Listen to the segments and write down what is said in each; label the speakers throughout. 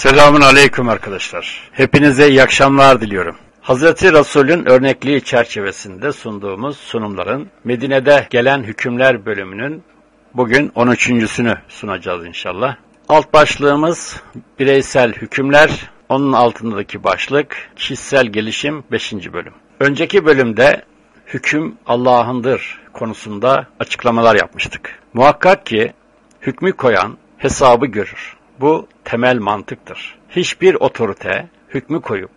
Speaker 1: Selamun Aleyküm arkadaşlar. Hepinize iyi akşamlar diliyorum. Hazreti Resul'ün örnekliği çerçevesinde sunduğumuz sunumların Medine'de gelen hükümler bölümünün bugün 13.sünü sunacağız inşallah. Alt başlığımız bireysel hükümler, onun altındaki başlık kişisel gelişim 5. bölüm. Önceki bölümde hüküm Allah'ındır konusunda açıklamalar yapmıştık. Muhakkak ki hükmü koyan hesabı görür. Bu temel mantıktır. Hiçbir otorite hükmü koyup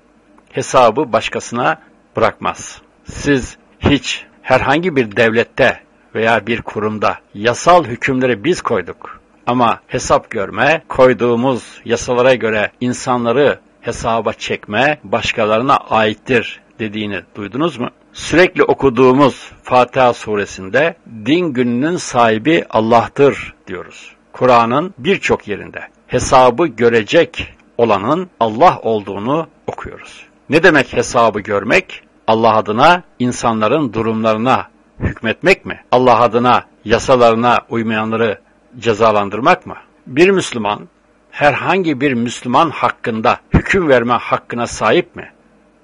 Speaker 1: hesabı başkasına bırakmaz. Siz hiç herhangi bir devlette veya bir kurumda yasal hükümleri biz koyduk ama hesap görme, koyduğumuz yasalara göre insanları hesaba çekme başkalarına aittir dediğini duydunuz mu? Sürekli okuduğumuz Fatiha suresinde din gününün sahibi Allah'tır diyoruz. Kur'an'ın birçok yerinde hesabı görecek olanın Allah olduğunu okuyoruz. Ne demek hesabı görmek? Allah adına insanların durumlarına hükmetmek mi? Allah adına yasalarına uymayanları cezalandırmak mı? Bir Müslüman herhangi bir Müslüman hakkında hüküm verme hakkına sahip mi?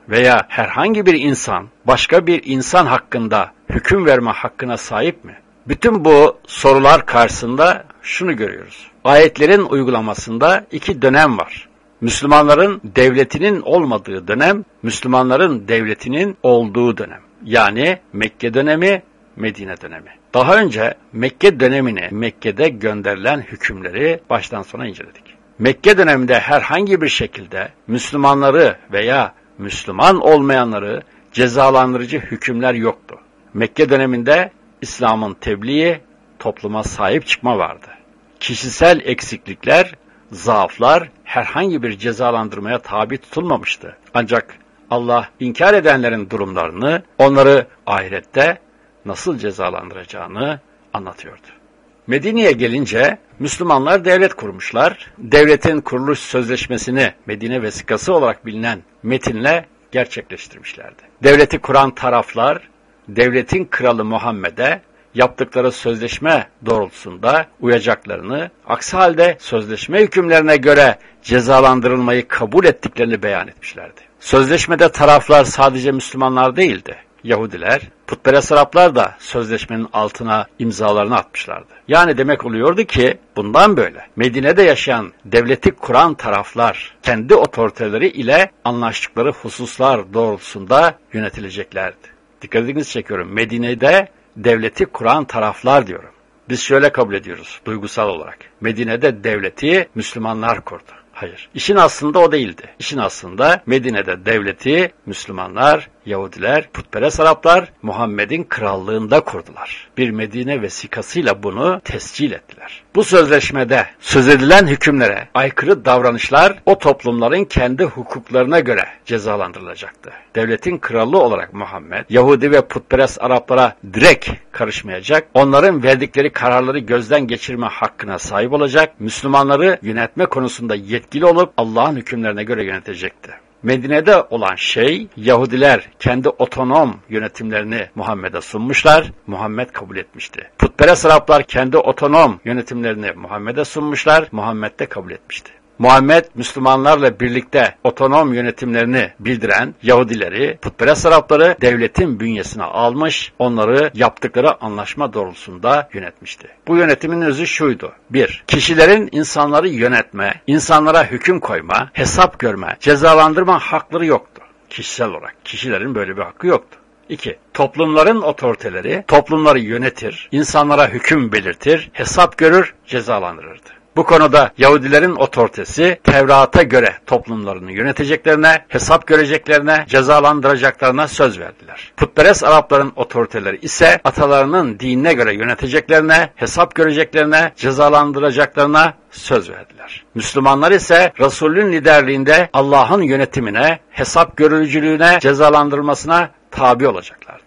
Speaker 1: Veya herhangi bir insan başka bir insan hakkında hüküm verme hakkına sahip mi? Bütün bu sorular karşısında şunu görüyoruz. Ayetlerin uygulamasında iki dönem var. Müslümanların devletinin olmadığı dönem, Müslümanların devletinin olduğu dönem. Yani Mekke dönemi, Medine dönemi. Daha önce Mekke dönemini, Mekke'de gönderilen hükümleri baştan sona inceledik. Mekke döneminde herhangi bir şekilde Müslümanları veya Müslüman olmayanları cezalandırıcı hükümler yoktu. Mekke döneminde İslam'ın tebliği, topluma sahip çıkma vardı. Kişisel eksiklikler, zaaflar herhangi bir cezalandırmaya tabi tutulmamıştı. Ancak Allah inkar edenlerin durumlarını, onları ahirette nasıl cezalandıracağını anlatıyordu. Medine'ye gelince Müslümanlar devlet kurmuşlar. Devletin kuruluş sözleşmesini Medine vesikası olarak bilinen metinle gerçekleştirmişlerdi. Devleti kuran taraflar devletin kralı Muhammed'e yaptıkları sözleşme doğrultusunda uyacaklarını, aksi halde sözleşme hükümlerine göre cezalandırılmayı kabul ettiklerini beyan etmişlerdi. Sözleşmede taraflar sadece Müslümanlar değildi. Yahudiler, putperest Araplar da sözleşmenin altına imzalarını atmışlardı. Yani demek oluyordu ki bundan böyle Medine'de yaşayan devleti kuran taraflar kendi otoriteleri ile anlaştıkları hususlar doğrultusunda yönetileceklerdi. Dikkatinizi çekiyorum. Medine'de devleti kuran taraflar diyorum. Biz şöyle kabul ediyoruz duygusal olarak. Medine'de devleti Müslümanlar kurdu. Hayır. İşin aslında o değildi. İşin aslında Medine'de devleti Müslümanlar, Yahudiler, putperest Araplar Muhammed'in krallığında kurdular. Bir Medine vesikasıyla bunu tescil ettiler. Bu sözleşmede söz edilen hükümlere aykırı davranışlar o toplumların kendi hukuklarına göre cezalandırılacaktı. Devletin kralı olarak Muhammed, Yahudi ve putperest Araplara direkt karışmayacak, onların verdikleri kararları gözden geçirme hakkına sahip olacak, Müslümanları yönetme konusunda yetkili olup Allah'ın hükümlerine göre yönetecekti. Medine'de olan şey Yahudiler kendi otonom yönetimlerini Muhammed'e sunmuşlar. Muhammed kabul etmişti. Putperest Araplar kendi otonom yönetimlerini Muhammed'e sunmuşlar. Muhammed de kabul etmişti. Muhammed Müslümanlarla birlikte otonom yönetimlerini bildiren Yahudileri, putperest Arapları devletin bünyesine almış, onları yaptıkları anlaşma doğrultusunda yönetmişti. Bu yönetimin özü şuydu. 1. Kişilerin insanları yönetme, insanlara hüküm koyma, hesap görme, cezalandırma hakları yoktu. Kişisel olarak. Kişilerin böyle bir hakkı yoktu. 2. Toplumların otoriteleri toplumları yönetir, insanlara hüküm belirtir, hesap görür, cezalandırırdı. Bu konuda Yahudilerin otoritesi Tevrat'a göre toplumlarını yöneteceklerine, hesap göreceklerine, cezalandıracaklarına söz verdiler. Putperest Arapların otoriteleri ise atalarının dinine göre yöneteceklerine, hesap göreceklerine, cezalandıracaklarına söz verdiler. Müslümanlar ise Resulün liderliğinde Allah'ın yönetimine, hesap görücülüğüne, cezalandırmasına tabi olacaklardı.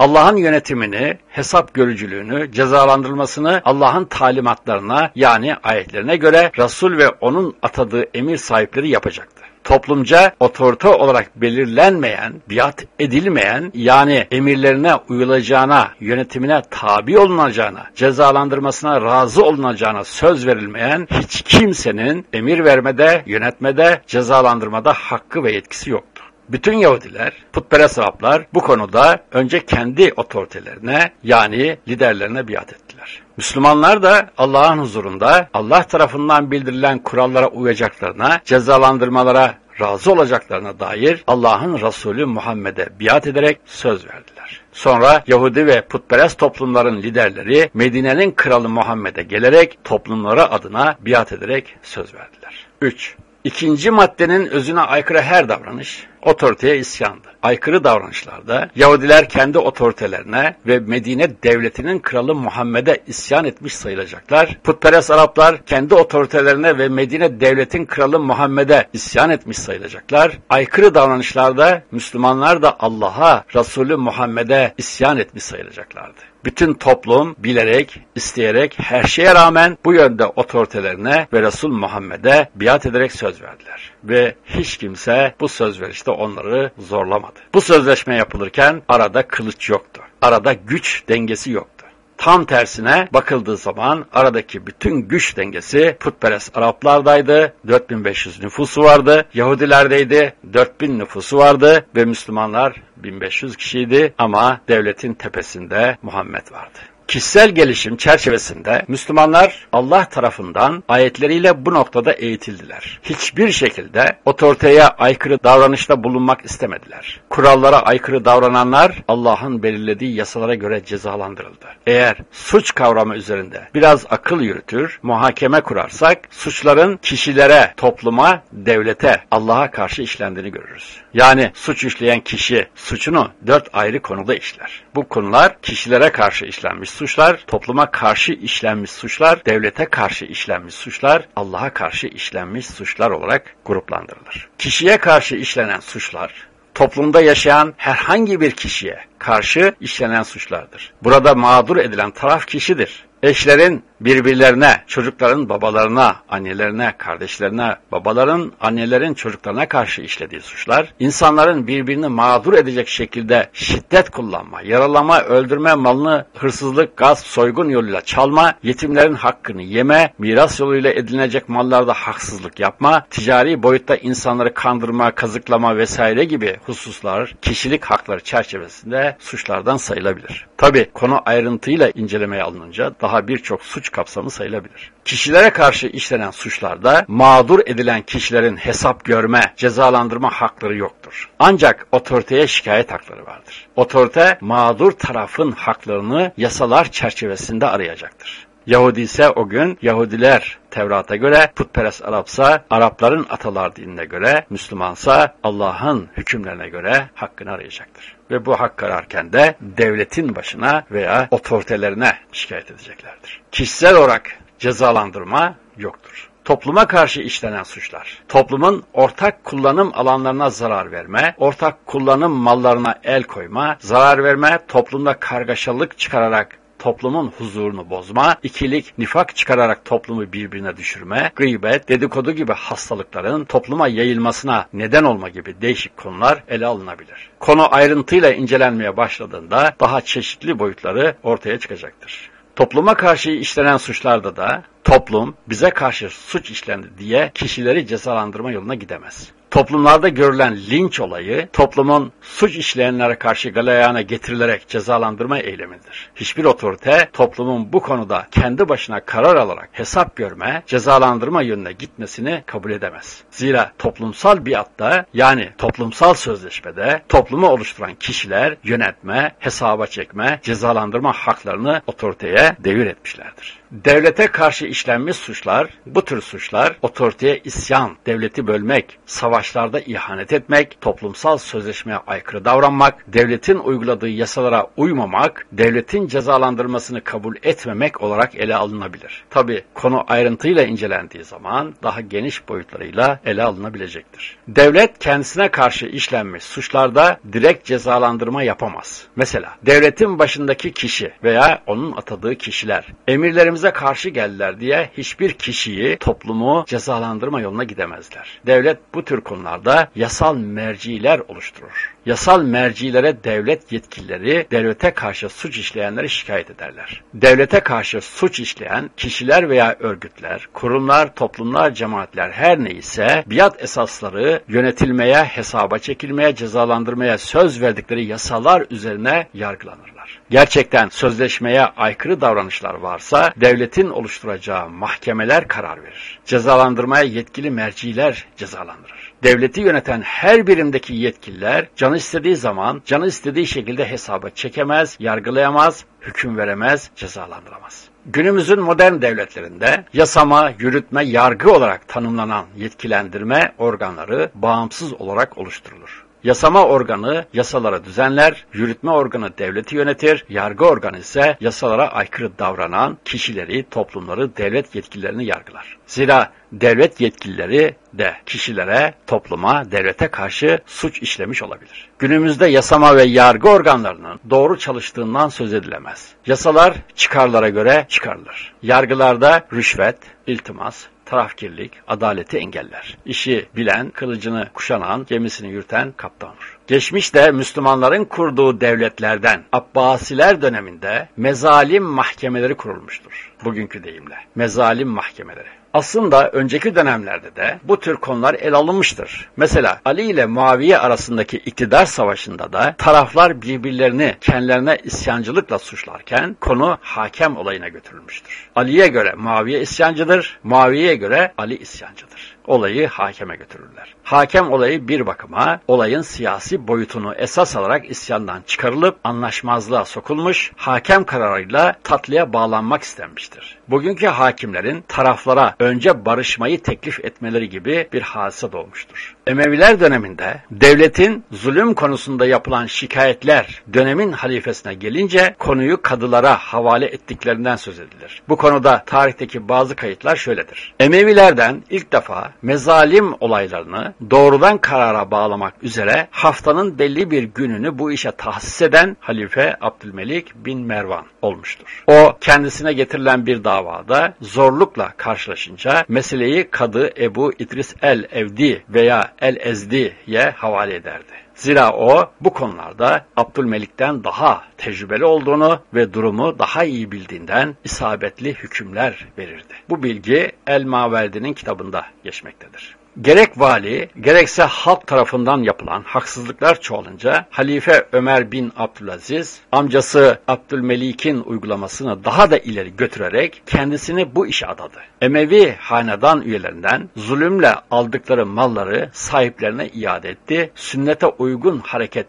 Speaker 1: Allah'ın yönetimini, hesap görücülüğünü, cezalandırılmasını Allah'ın talimatlarına yani ayetlerine göre Resul ve onun atadığı emir sahipleri yapacaktı. toplumca otorite olarak belirlenmeyen, biat edilmeyen yani emirlerine uyulacağına, yönetimine tabi olunacağına, cezalandırmasına razı olunacağına söz verilmeyen hiç kimsenin emir vermede, yönetmede, cezalandırmada hakkı ve yetkisi yoktu. Bütün Yahudiler, putperest Araplar bu konuda önce kendi otoritelerine yani liderlerine biat ettiler. Müslümanlar da Allah'ın huzurunda Allah tarafından bildirilen kurallara uyacaklarına, cezalandırmalara razı olacaklarına dair Allah'ın Resulü Muhammed'e biat ederek söz verdiler. Sonra Yahudi ve putperest toplumların liderleri Medine'nin kralı Muhammed'e gelerek toplumları adına biat ederek söz verdiler. 3. İkinci maddenin özüne aykırı her davranış otoriteye isyandı. Aykırı davranışlarda Yahudiler kendi otoritelerine ve Medine devletinin kralı Muhammed'e isyan etmiş sayılacaklar. Putperest Araplar kendi otoritelerine ve Medine devletin kralı Muhammed'e isyan etmiş sayılacaklar. Aykırı davranışlarda Müslümanlar da Allah'a, Resulü Muhammed'e isyan etmiş sayılacaklardı. Bütün toplum bilerek, isteyerek, her şeye rağmen bu yönde otoritelerine ve Resul Muhammed'e biat ederek söz verdiler. Ve hiç kimse bu söz verişte onları zorlamadı. Bu sözleşme yapılırken arada kılıç yoktu. Arada güç dengesi yoktu. Tam tersine bakıldığı zaman aradaki bütün güç dengesi putperest Araplardaydı. 4500 nüfusu vardı. Yahudilerdeydi. 4000 nüfusu vardı ve Müslümanlar 1500 kişiydi ama devletin tepesinde Muhammed vardı. Kişisel gelişim çerçevesinde Müslümanlar Allah tarafından ayetleriyle bu noktada eğitildiler. Hiçbir şekilde otoriteye aykırı davranışta bulunmak istemediler. Kurallara aykırı davrananlar Allah'ın belirlediği yasalara göre cezalandırıldı. Eğer suç kavramı üzerinde biraz akıl yürütür, muhakeme kurarsak suçların kişilere, topluma, devlete, Allah'a karşı işlendiğini görürüz. Yani suç işleyen kişi suçunu dört ayrı konuda işler. Bu konular kişilere karşı işlenmiş suçlar, topluma karşı işlenmiş suçlar, devlete karşı işlenmiş suçlar, Allah'a karşı işlenmiş suçlar olarak gruplandırılır. Kişiye karşı işlenen suçlar, toplumda yaşayan herhangi bir kişiye karşı işlenen suçlardır. Burada mağdur edilen taraf kişidir. Eşlerin birbirlerine, çocukların babalarına, annelerine, kardeşlerine, babaların, annelerin çocuklarına karşı işlediği suçlar, insanların birbirini mağdur edecek şekilde şiddet kullanma, yaralama, öldürme, malını hırsızlık, gasp, soygun yoluyla çalma, yetimlerin hakkını yeme, miras yoluyla edinilecek mallarda haksızlık yapma, ticari boyutta insanları kandırma, kazıklama vesaire gibi hususlar kişilik hakları çerçevesinde suçlardan sayılabilir. Tabi konu ayrıntıyla incelemeye alınınca daha birçok suç kapsamı sayılabilir. Kişilere karşı işlenen suçlarda mağdur edilen kişilerin hesap görme, cezalandırma hakları yoktur. Ancak otoriteye şikayet hakları vardır. Otorite mağdur tarafın haklarını yasalar çerçevesinde arayacaktır. Yahudi ise o gün Yahudiler Tevrat'a göre, putperest Arapsa Arapların atalar dinine göre, Müslümansa Allah'ın hükümlerine göre hakkını arayacaktır. Ve bu hak ararken de devletin başına veya otoritelerine şikayet edeceklerdir. Kişisel olarak cezalandırma yoktur topluma karşı işlenen suçlar. Toplumun ortak kullanım alanlarına zarar verme, ortak kullanım mallarına el koyma, zarar verme, toplumda kargaşalık çıkararak toplumun huzurunu bozma, ikilik, nifak çıkararak toplumu birbirine düşürme, gıybet, dedikodu gibi hastalıkların topluma yayılmasına neden olma gibi değişik konular ele alınabilir. Konu ayrıntıyla incelenmeye başladığında daha çeşitli boyutları ortaya çıkacaktır. Topluma karşı işlenen suçlarda da toplum bize karşı suç işlendi diye kişileri cezalandırma yoluna gidemez. Toplumlarda görülen linç olayı toplumun suç işleyenlere karşı galeyana getirilerek cezalandırma eylemidir. Hiçbir otorite toplumun bu konuda kendi başına karar alarak hesap görme, cezalandırma yönüne gitmesini kabul edemez. Zira toplumsal biatta yani toplumsal sözleşmede toplumu oluşturan kişiler yönetme, hesaba çekme, cezalandırma haklarını otoriteye devir etmişlerdir. Devlete karşı işlenmiş suçlar, bu tür suçlar otoriteye isyan, devleti bölmek, savaşlarda ihanet etmek, toplumsal sözleşmeye aykırı davranmak, devletin uyguladığı yasalara uymamak, devletin cezalandırmasını kabul etmemek olarak ele alınabilir. Tabi konu ayrıntıyla incelendiği zaman daha geniş boyutlarıyla ele alınabilecektir. Devlet kendisine karşı işlenmiş suçlarda direkt cezalandırma yapamaz. Mesela devletin başındaki kişi veya onun atadığı kişiler emirlerimize karşı geldiler diye hiçbir kişiyi, toplumu cezalandırma yoluna gidemezler. Devlet bu tür konularda yasal merciler oluşturur. Yasal mercilere devlet yetkilileri devlete karşı suç işleyenleri şikayet ederler. Devlete karşı suç işleyen kişiler veya örgütler, kurumlar, toplumlar, cemaatler her neyse biat esasları yönetilmeye, hesaba çekilmeye, cezalandırmaya söz verdikleri yasalar üzerine yargılanırlar. Gerçekten sözleşmeye aykırı davranışlar varsa devletin oluşturacağı mahkemeler karar verir. Cezalandırmaya yetkili merciler cezalandırır devleti yöneten her birimdeki yetkililer canı istediği zaman, canı istediği şekilde hesaba çekemez, yargılayamaz, hüküm veremez, cezalandıramaz. Günümüzün modern devletlerinde yasama, yürütme, yargı olarak tanımlanan yetkilendirme organları bağımsız olarak oluşturulur. Yasama organı yasalara düzenler, yürütme organı devleti yönetir, yargı organı ise yasalara aykırı davranan kişileri, toplumları, devlet yetkililerini yargılar. Zira devlet yetkilileri de kişilere, topluma, devlete karşı suç işlemiş olabilir. Günümüzde yasama ve yargı organlarının doğru çalıştığından söz edilemez. Yasalar çıkarlara göre çıkarılır. Yargılarda rüşvet, iltimas, tarafkirlik, adaleti engeller. İşi bilen, kılıcını kuşanan, gemisini yürüten kaptan olur. Geçmişte Müslümanların kurduğu devletlerden Abbasiler döneminde mezalim mahkemeleri kurulmuştur. Bugünkü deyimle. Mezalim mahkemeleri. Aslında önceki dönemlerde de bu tür konular el alınmıştır. Mesela Ali ile Muaviye arasındaki iktidar savaşında da taraflar birbirlerini kendilerine isyancılıkla suçlarken konu hakem olayına götürülmüştür. Ali'ye göre Muaviye isyancıdır, Muaviye'ye göre Ali isyancıdır olayı hakeme götürürler. Hakem olayı bir bakıma olayın siyasi boyutunu esas alarak isyandan çıkarılıp anlaşmazlığa sokulmuş, hakem kararıyla tatlıya bağlanmak istenmiştir. Bugünkü hakimlerin taraflara önce barışmayı teklif etmeleri gibi bir hadise doğmuştur. Emeviler döneminde devletin zulüm konusunda yapılan şikayetler dönemin halifesine gelince konuyu kadılara havale ettiklerinden söz edilir. Bu konuda tarihteki bazı kayıtlar şöyledir. Emevilerden ilk defa mezalim olaylarını doğrudan karara bağlamak üzere haftanın belli bir gününü bu işe tahsis eden Halife Abdülmelik bin Mervan olmuştur. O kendisine getirilen bir davada zorlukla karşılaşınca meseleyi kadı Ebu İdris el-Evdi veya el-Ezdi'ye havale ederdi. Zira o bu konularda Abdülmelik'ten daha tecrübeli olduğunu ve durumu daha iyi bildiğinden isabetli hükümler verirdi. Bu bilgi El-Maverdi'nin kitabında geçmektedir. Gerek vali, gerekse halk tarafından yapılan haksızlıklar çoğalınca Halife Ömer bin Abdülaziz, amcası Abdülmelik'in uygulamasını daha da ileri götürerek kendisini bu işe adadı. Emevi hanedan üyelerinden zulümle aldıkları malları sahiplerine iade etti, sünnete uygun hareket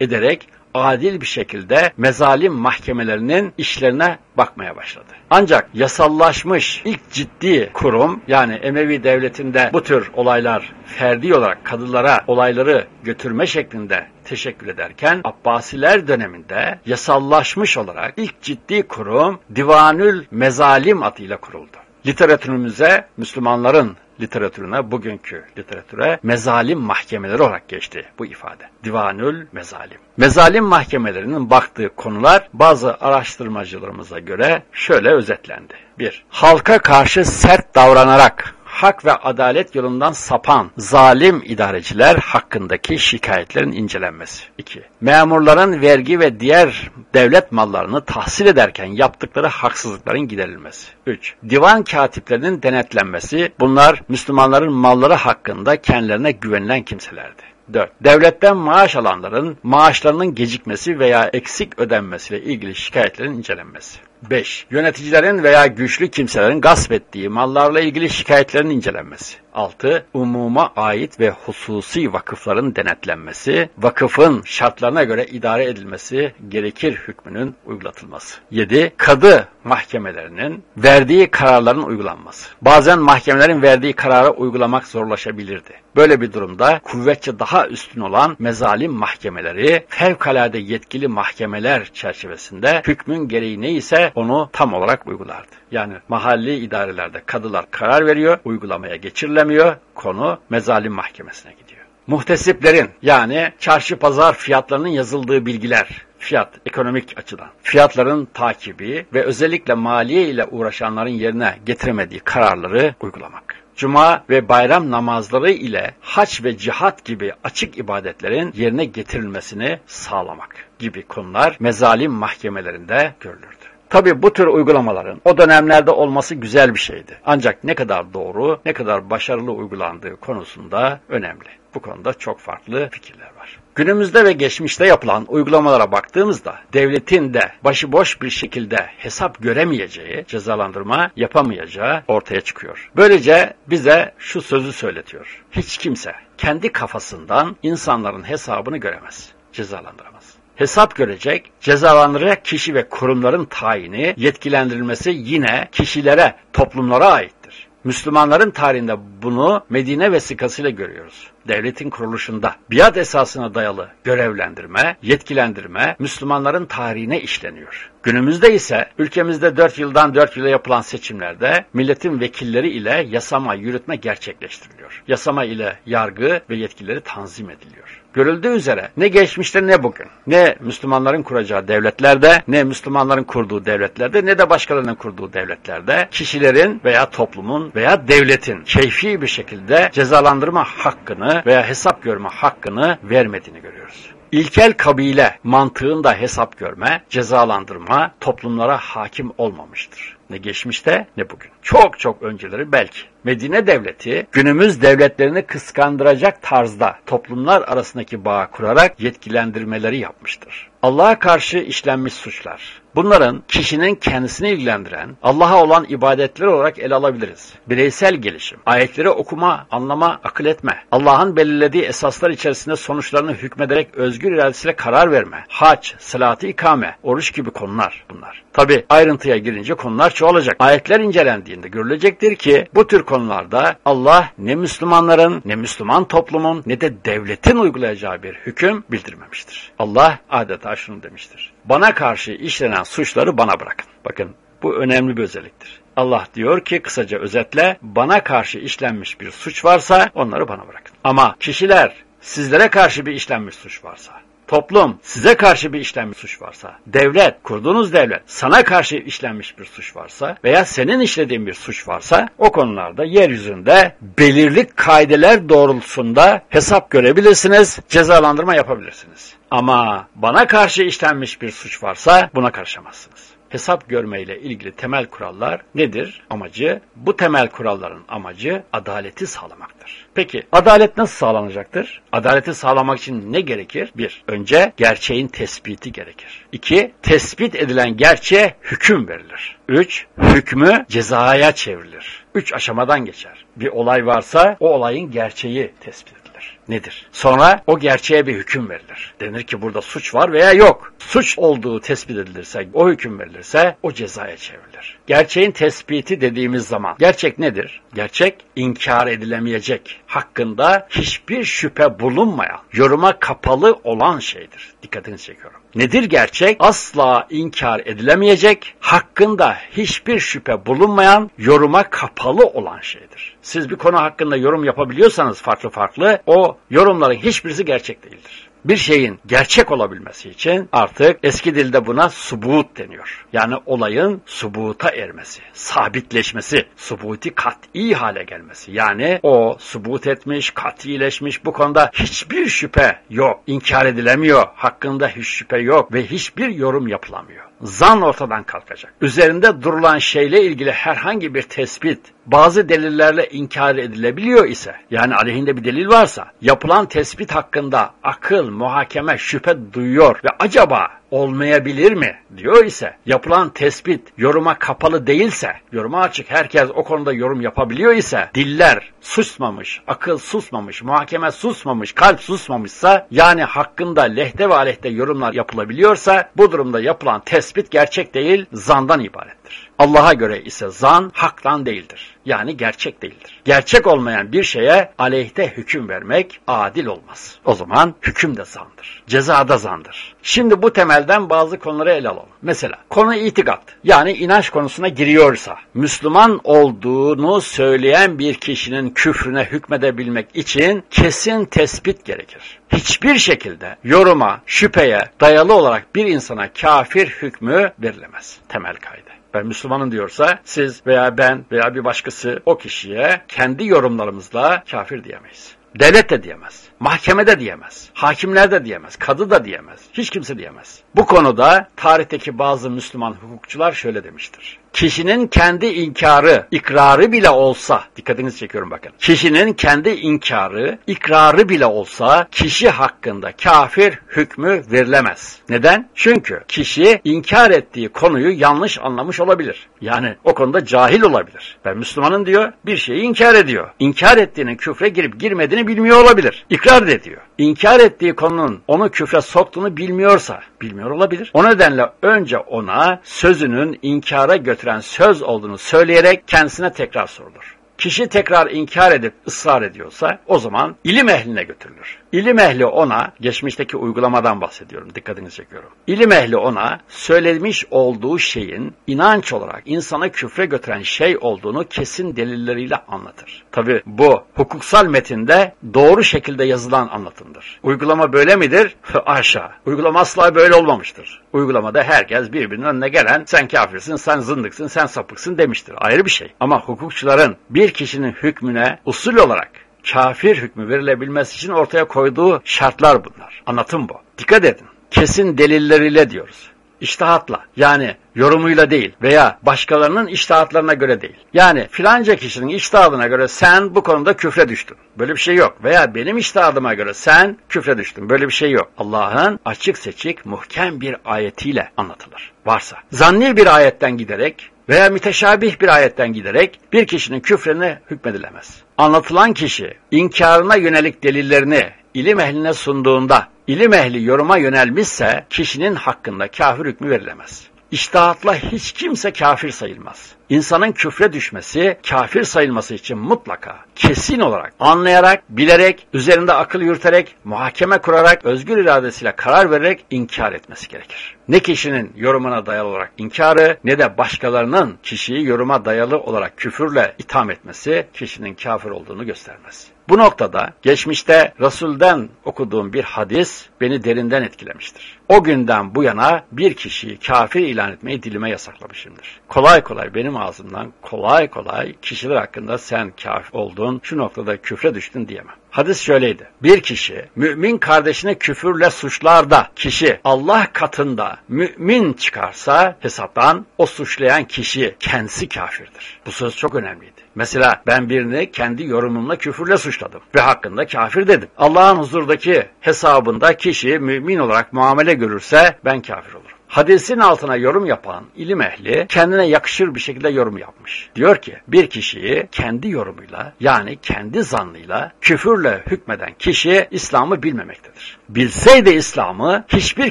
Speaker 1: ederek adil bir şekilde mezalim mahkemelerinin işlerine bakmaya başladı. Ancak yasallaşmış ilk ciddi kurum yani Emevi devletinde bu tür olaylar ferdi olarak kadılara olayları götürme şeklinde teşekkür ederken Abbasiler döneminde yasallaşmış olarak ilk ciddi kurum Divanül Mezalim adıyla kuruldu. Literatürümüze Müslümanların literatürüne, bugünkü literatüre mezalim mahkemeleri olarak geçti bu ifade. Divanül mezalim. Mezalim mahkemelerinin baktığı konular bazı araştırmacılarımıza göre şöyle özetlendi. 1. Halka karşı sert davranarak hak ve adalet yolundan sapan zalim idareciler hakkındaki şikayetlerin incelenmesi. 2. Memurların vergi ve diğer devlet mallarını tahsil ederken yaptıkları haksızlıkların giderilmesi. 3. Divan katiplerinin denetlenmesi. Bunlar Müslümanların malları hakkında kendilerine güvenilen kimselerdi. 4. Devletten maaş alanların maaşlarının gecikmesi veya eksik ödenmesiyle ilgili şikayetlerin incelenmesi. 5. Yöneticilerin veya güçlü kimselerin gasp ettiği mallarla ilgili şikayetlerin incelenmesi. 6. Umuma ait ve hususi vakıfların denetlenmesi, vakıfın şartlarına göre idare edilmesi gerekir hükmünün uygulatılması. 7. Kadı mahkemelerinin verdiği kararların uygulanması. Bazen mahkemelerin verdiği kararı uygulamak zorlaşabilirdi. Böyle bir durumda kuvvetçe daha üstün olan mezalim mahkemeleri fevkalade yetkili mahkemeler çerçevesinde hükmün gereği neyse onu tam olarak uygulardı. Yani mahalli idarelerde kadılar karar veriyor, uygulamaya geçirilemiyor, konu mezalim mahkemesine gidiyor. Muhtesiplerin yani çarşı pazar fiyatlarının yazıldığı bilgiler, fiyat ekonomik açıdan, fiyatların takibi ve özellikle maliye ile uğraşanların yerine getiremediği kararları uygulamak. Cuma ve bayram namazları ile haç ve cihat gibi açık ibadetlerin yerine getirilmesini sağlamak gibi konular mezalim mahkemelerinde görülürdü. Tabii bu tür uygulamaların o dönemlerde olması güzel bir şeydi. Ancak ne kadar doğru, ne kadar başarılı uygulandığı konusunda önemli. Bu konuda çok farklı fikirler. Günümüzde ve geçmişte yapılan uygulamalara baktığımızda devletin de başıboş bir şekilde hesap göremeyeceği, cezalandırma yapamayacağı ortaya çıkıyor. Böylece bize şu sözü söyletiyor. Hiç kimse kendi kafasından insanların hesabını göremez, cezalandıramaz hesap görecek, cezalandıracak kişi ve kurumların tayini, yetkilendirilmesi yine kişilere, toplumlara aittir. Müslümanların tarihinde bunu Medine vesikasıyla görüyoruz devletin kuruluşunda biat esasına dayalı görevlendirme, yetkilendirme Müslümanların tarihine işleniyor. Günümüzde ise ülkemizde 4 yıldan 4 yıla yapılan seçimlerde milletin vekilleri ile yasama, yürütme gerçekleştiriliyor. Yasama ile yargı ve yetkileri tanzim ediliyor. Görüldüğü üzere ne geçmişte ne bugün, ne Müslümanların kuracağı devletlerde, ne Müslümanların kurduğu devletlerde, ne de başkalarının kurduğu devletlerde kişilerin veya toplumun veya devletin keyfi bir şekilde cezalandırma hakkını veya hesap görme hakkını vermediğini görüyoruz. İlkel kabile mantığında hesap görme, cezalandırma toplumlara hakim olmamıştır. Ne geçmişte ne bugün. Çok çok önceleri belki. Medine devleti günümüz devletlerini kıskandıracak tarzda toplumlar arasındaki bağ kurarak yetkilendirmeleri yapmıştır. Allah'a karşı işlenmiş suçlar. Bunların kişinin kendisini ilgilendiren, Allah'a olan ibadetler olarak ele alabiliriz. Bireysel gelişim, ayetleri okuma, anlama, akıl etme, Allah'ın belirlediği esaslar içerisinde sonuçlarını hükmederek özgür iradesiyle karar verme, hac, salatı ikame, oruç gibi konular bunlar. Tabi ayrıntıya girince konular çoğalacak. Ayetler incelendiğinde görülecektir ki bu tür konularda Allah ne Müslümanların, ne Müslüman toplumun, ne de devletin uygulayacağı bir hüküm bildirmemiştir. Allah adeta şunu demiştir. Bana karşı işlenen suçları bana bırakın. Bakın bu önemli bir özelliktir. Allah diyor ki kısaca özetle bana karşı işlenmiş bir suç varsa onları bana bırakın. Ama kişiler sizlere karşı bir işlenmiş suç varsa toplum size karşı bir işlenmiş suç varsa, devlet, kurduğunuz devlet sana karşı işlenmiş bir suç varsa veya senin işlediğin bir suç varsa o konularda yeryüzünde belirli kaideler doğrultusunda hesap görebilirsiniz, cezalandırma yapabilirsiniz. Ama bana karşı işlenmiş bir suç varsa buna karışamazsınız hesap görmeyle ilgili temel kurallar nedir? Amacı, bu temel kuralların amacı adaleti sağlamaktır. Peki adalet nasıl sağlanacaktır? Adaleti sağlamak için ne gerekir? Bir, önce gerçeğin tespiti gerekir. İki, tespit edilen gerçeğe hüküm verilir. Üç, hükmü cezaya çevrilir. Üç aşamadan geçer. Bir olay varsa o olayın gerçeği tespit nedir? Sonra o gerçeğe bir hüküm verilir. Denir ki burada suç var veya yok. Suç olduğu tespit edilirse, o hüküm verilirse o cezaya çevrilir. Gerçeğin tespiti dediğimiz zaman gerçek nedir? Gerçek inkar edilemeyecek, hakkında hiçbir şüphe bulunmayan, yoruma kapalı olan şeydir. Dikkatinizi çekiyorum. Nedir gerçek? Asla inkar edilemeyecek, hakkında hiçbir şüphe bulunmayan, yoruma kapalı olan şeydir. Siz bir konu hakkında yorum yapabiliyorsanız farklı farklı, o yorumların hiçbirisi gerçek değildir bir şeyin gerçek olabilmesi için artık eski dilde buna subut deniyor. Yani olayın subuta ermesi, sabitleşmesi, subuti kat'i hale gelmesi. Yani o subut etmiş, kat'ileşmiş bu konuda hiçbir şüphe yok, inkar edilemiyor, hakkında hiç şüphe yok ve hiçbir yorum yapılamıyor zan ortadan kalkacak. Üzerinde durulan şeyle ilgili herhangi bir tespit bazı delillerle inkar edilebiliyor ise yani aleyhinde bir delil varsa yapılan tespit hakkında akıl, muhakeme, şüphe duyuyor ve acaba olmayabilir mi diyor ise yapılan tespit yoruma kapalı değilse yoruma açık herkes o konuda yorum yapabiliyor ise diller susmamış, akıl susmamış, muhakeme susmamış, kalp susmamışsa yani hakkında lehte ve aleyhte yorumlar yapılabiliyorsa bu durumda yapılan tespit gerçek değil zandan ibarettir. Allah'a göre ise zan haktan değildir. Yani gerçek değildir. Gerçek olmayan bir şeye aleyhte hüküm vermek adil olmaz. O zaman hüküm de zandır. Ceza da zandır. Şimdi bu temelden bazı konuları ele alalım. Mesela konu itikat yani inanç konusuna giriyorsa Müslüman olduğunu söyleyen bir kişinin küfrüne hükmedebilmek için kesin tespit gerekir. Hiçbir şekilde yoruma, şüpheye dayalı olarak bir insana kafir hükmü verilemez. Temel kaydı. Ben Müslümanım diyorsa siz veya ben veya bir başkası o kişiye kendi yorumlarımızla kafir diyemeyiz. Devlet de diyemez. Mahkemede diyemez. Hakimler de diyemez. Kadı da diyemez. Hiç kimse diyemez. Bu konuda tarihteki bazı Müslüman hukukçular şöyle demiştir. Kişinin kendi inkarı, ikrarı bile olsa, dikkatinizi çekiyorum bakın. Kişinin kendi inkarı, ikrarı bile olsa kişi hakkında kafir hükmü verilemez. Neden? Çünkü kişi inkar ettiği konuyu yanlış anlamış olabilir. Yani o konuda cahil olabilir. Ben Müslümanım diyor, bir şeyi inkar ediyor. İnkar ettiğinin küfre girip girmediğini bilmiyor olabilir. İkrar da ediyor. İnkar ettiği konunun onu küfre soktuğunu bilmiyorsa, bilmiyor olabilir. O nedenle önce ona sözünün inkara götüren söz olduğunu söyleyerek kendisine tekrar sorulur. Kişi tekrar inkar edip ısrar ediyorsa o zaman ilim ehline götürülür. İlim ehli ona, geçmişteki uygulamadan bahsediyorum, dikkatinizi çekiyorum. İlim ehli ona söylemiş olduğu şeyin inanç olarak insana küfre götüren şey olduğunu kesin delilleriyle anlatır. Tabi bu hukuksal metinde doğru şekilde yazılan anlatımdır. Uygulama böyle midir? Aşağı. Uygulama asla böyle olmamıştır. Uygulamada herkes birbirinin önüne gelen sen kafirsin, sen zındıksın, sen sapıksın demiştir. Ayrı bir şey. Ama hukukçuların bir kişinin hükmüne usul olarak kafir hükmü verilebilmesi için ortaya koyduğu şartlar bunlar. Anlatım bu. Dikkat edin. Kesin delilleriyle diyoruz. İştihatla yani yorumuyla değil veya başkalarının iştihatlarına göre değil. Yani filanca kişinin iştihadına göre sen bu konuda küfre düştün. Böyle bir şey yok. Veya benim iştihadıma göre sen küfre düştün. Böyle bir şey yok. Allah'ın açık seçik muhkem bir ayetiyle anlatılır. Varsa. Zanni bir ayetten giderek veya müteşabih bir ayetten giderek bir kişinin küfrene hükmedilemez. Anlatılan kişi inkarına yönelik delillerini ilim ehline sunduğunda ilim ehli yoruma yönelmişse kişinin hakkında kafir hükmü verilemez. İştahatla hiç kimse kafir sayılmaz. İnsanın küfre düşmesi, kafir sayılması için mutlaka, kesin olarak, anlayarak, bilerek, üzerinde akıl yürüterek, muhakeme kurarak, özgür iradesiyle karar vererek inkar etmesi gerekir. Ne kişinin yorumuna dayalı olarak inkarı, ne de başkalarının kişiyi yoruma dayalı olarak küfürle itham etmesi, kişinin kafir olduğunu göstermez. Bu noktada geçmişte Resul'den okuduğum bir hadis beni derinden etkilemiştir. O günden bu yana bir kişiyi kafir ilan etmeyi dilime yasaklamışımdır. Kolay kolay benim ağzımdan kolay kolay kişiler hakkında sen kafir oldun, şu noktada küfre düştün diyemem. Hadis şöyleydi. Bir kişi mümin kardeşini küfürle suçlar da kişi Allah katında mümin çıkarsa hesaptan o suçlayan kişi kendisi kafirdir. Bu söz çok önemliydi. Mesela ben birini kendi yorumumla küfürle suçladım ve hakkında kafir dedim. Allah'ın huzurdaki hesabında kişi mümin olarak muamele görürse ben kafir olurum. Hadisin altına yorum yapan ilim ehli kendine yakışır bir şekilde yorum yapmış. Diyor ki bir kişiyi kendi yorumuyla yani kendi zannıyla küfürle hükmeden kişi İslam'ı bilmemektedir. Bilseydi İslam'ı hiçbir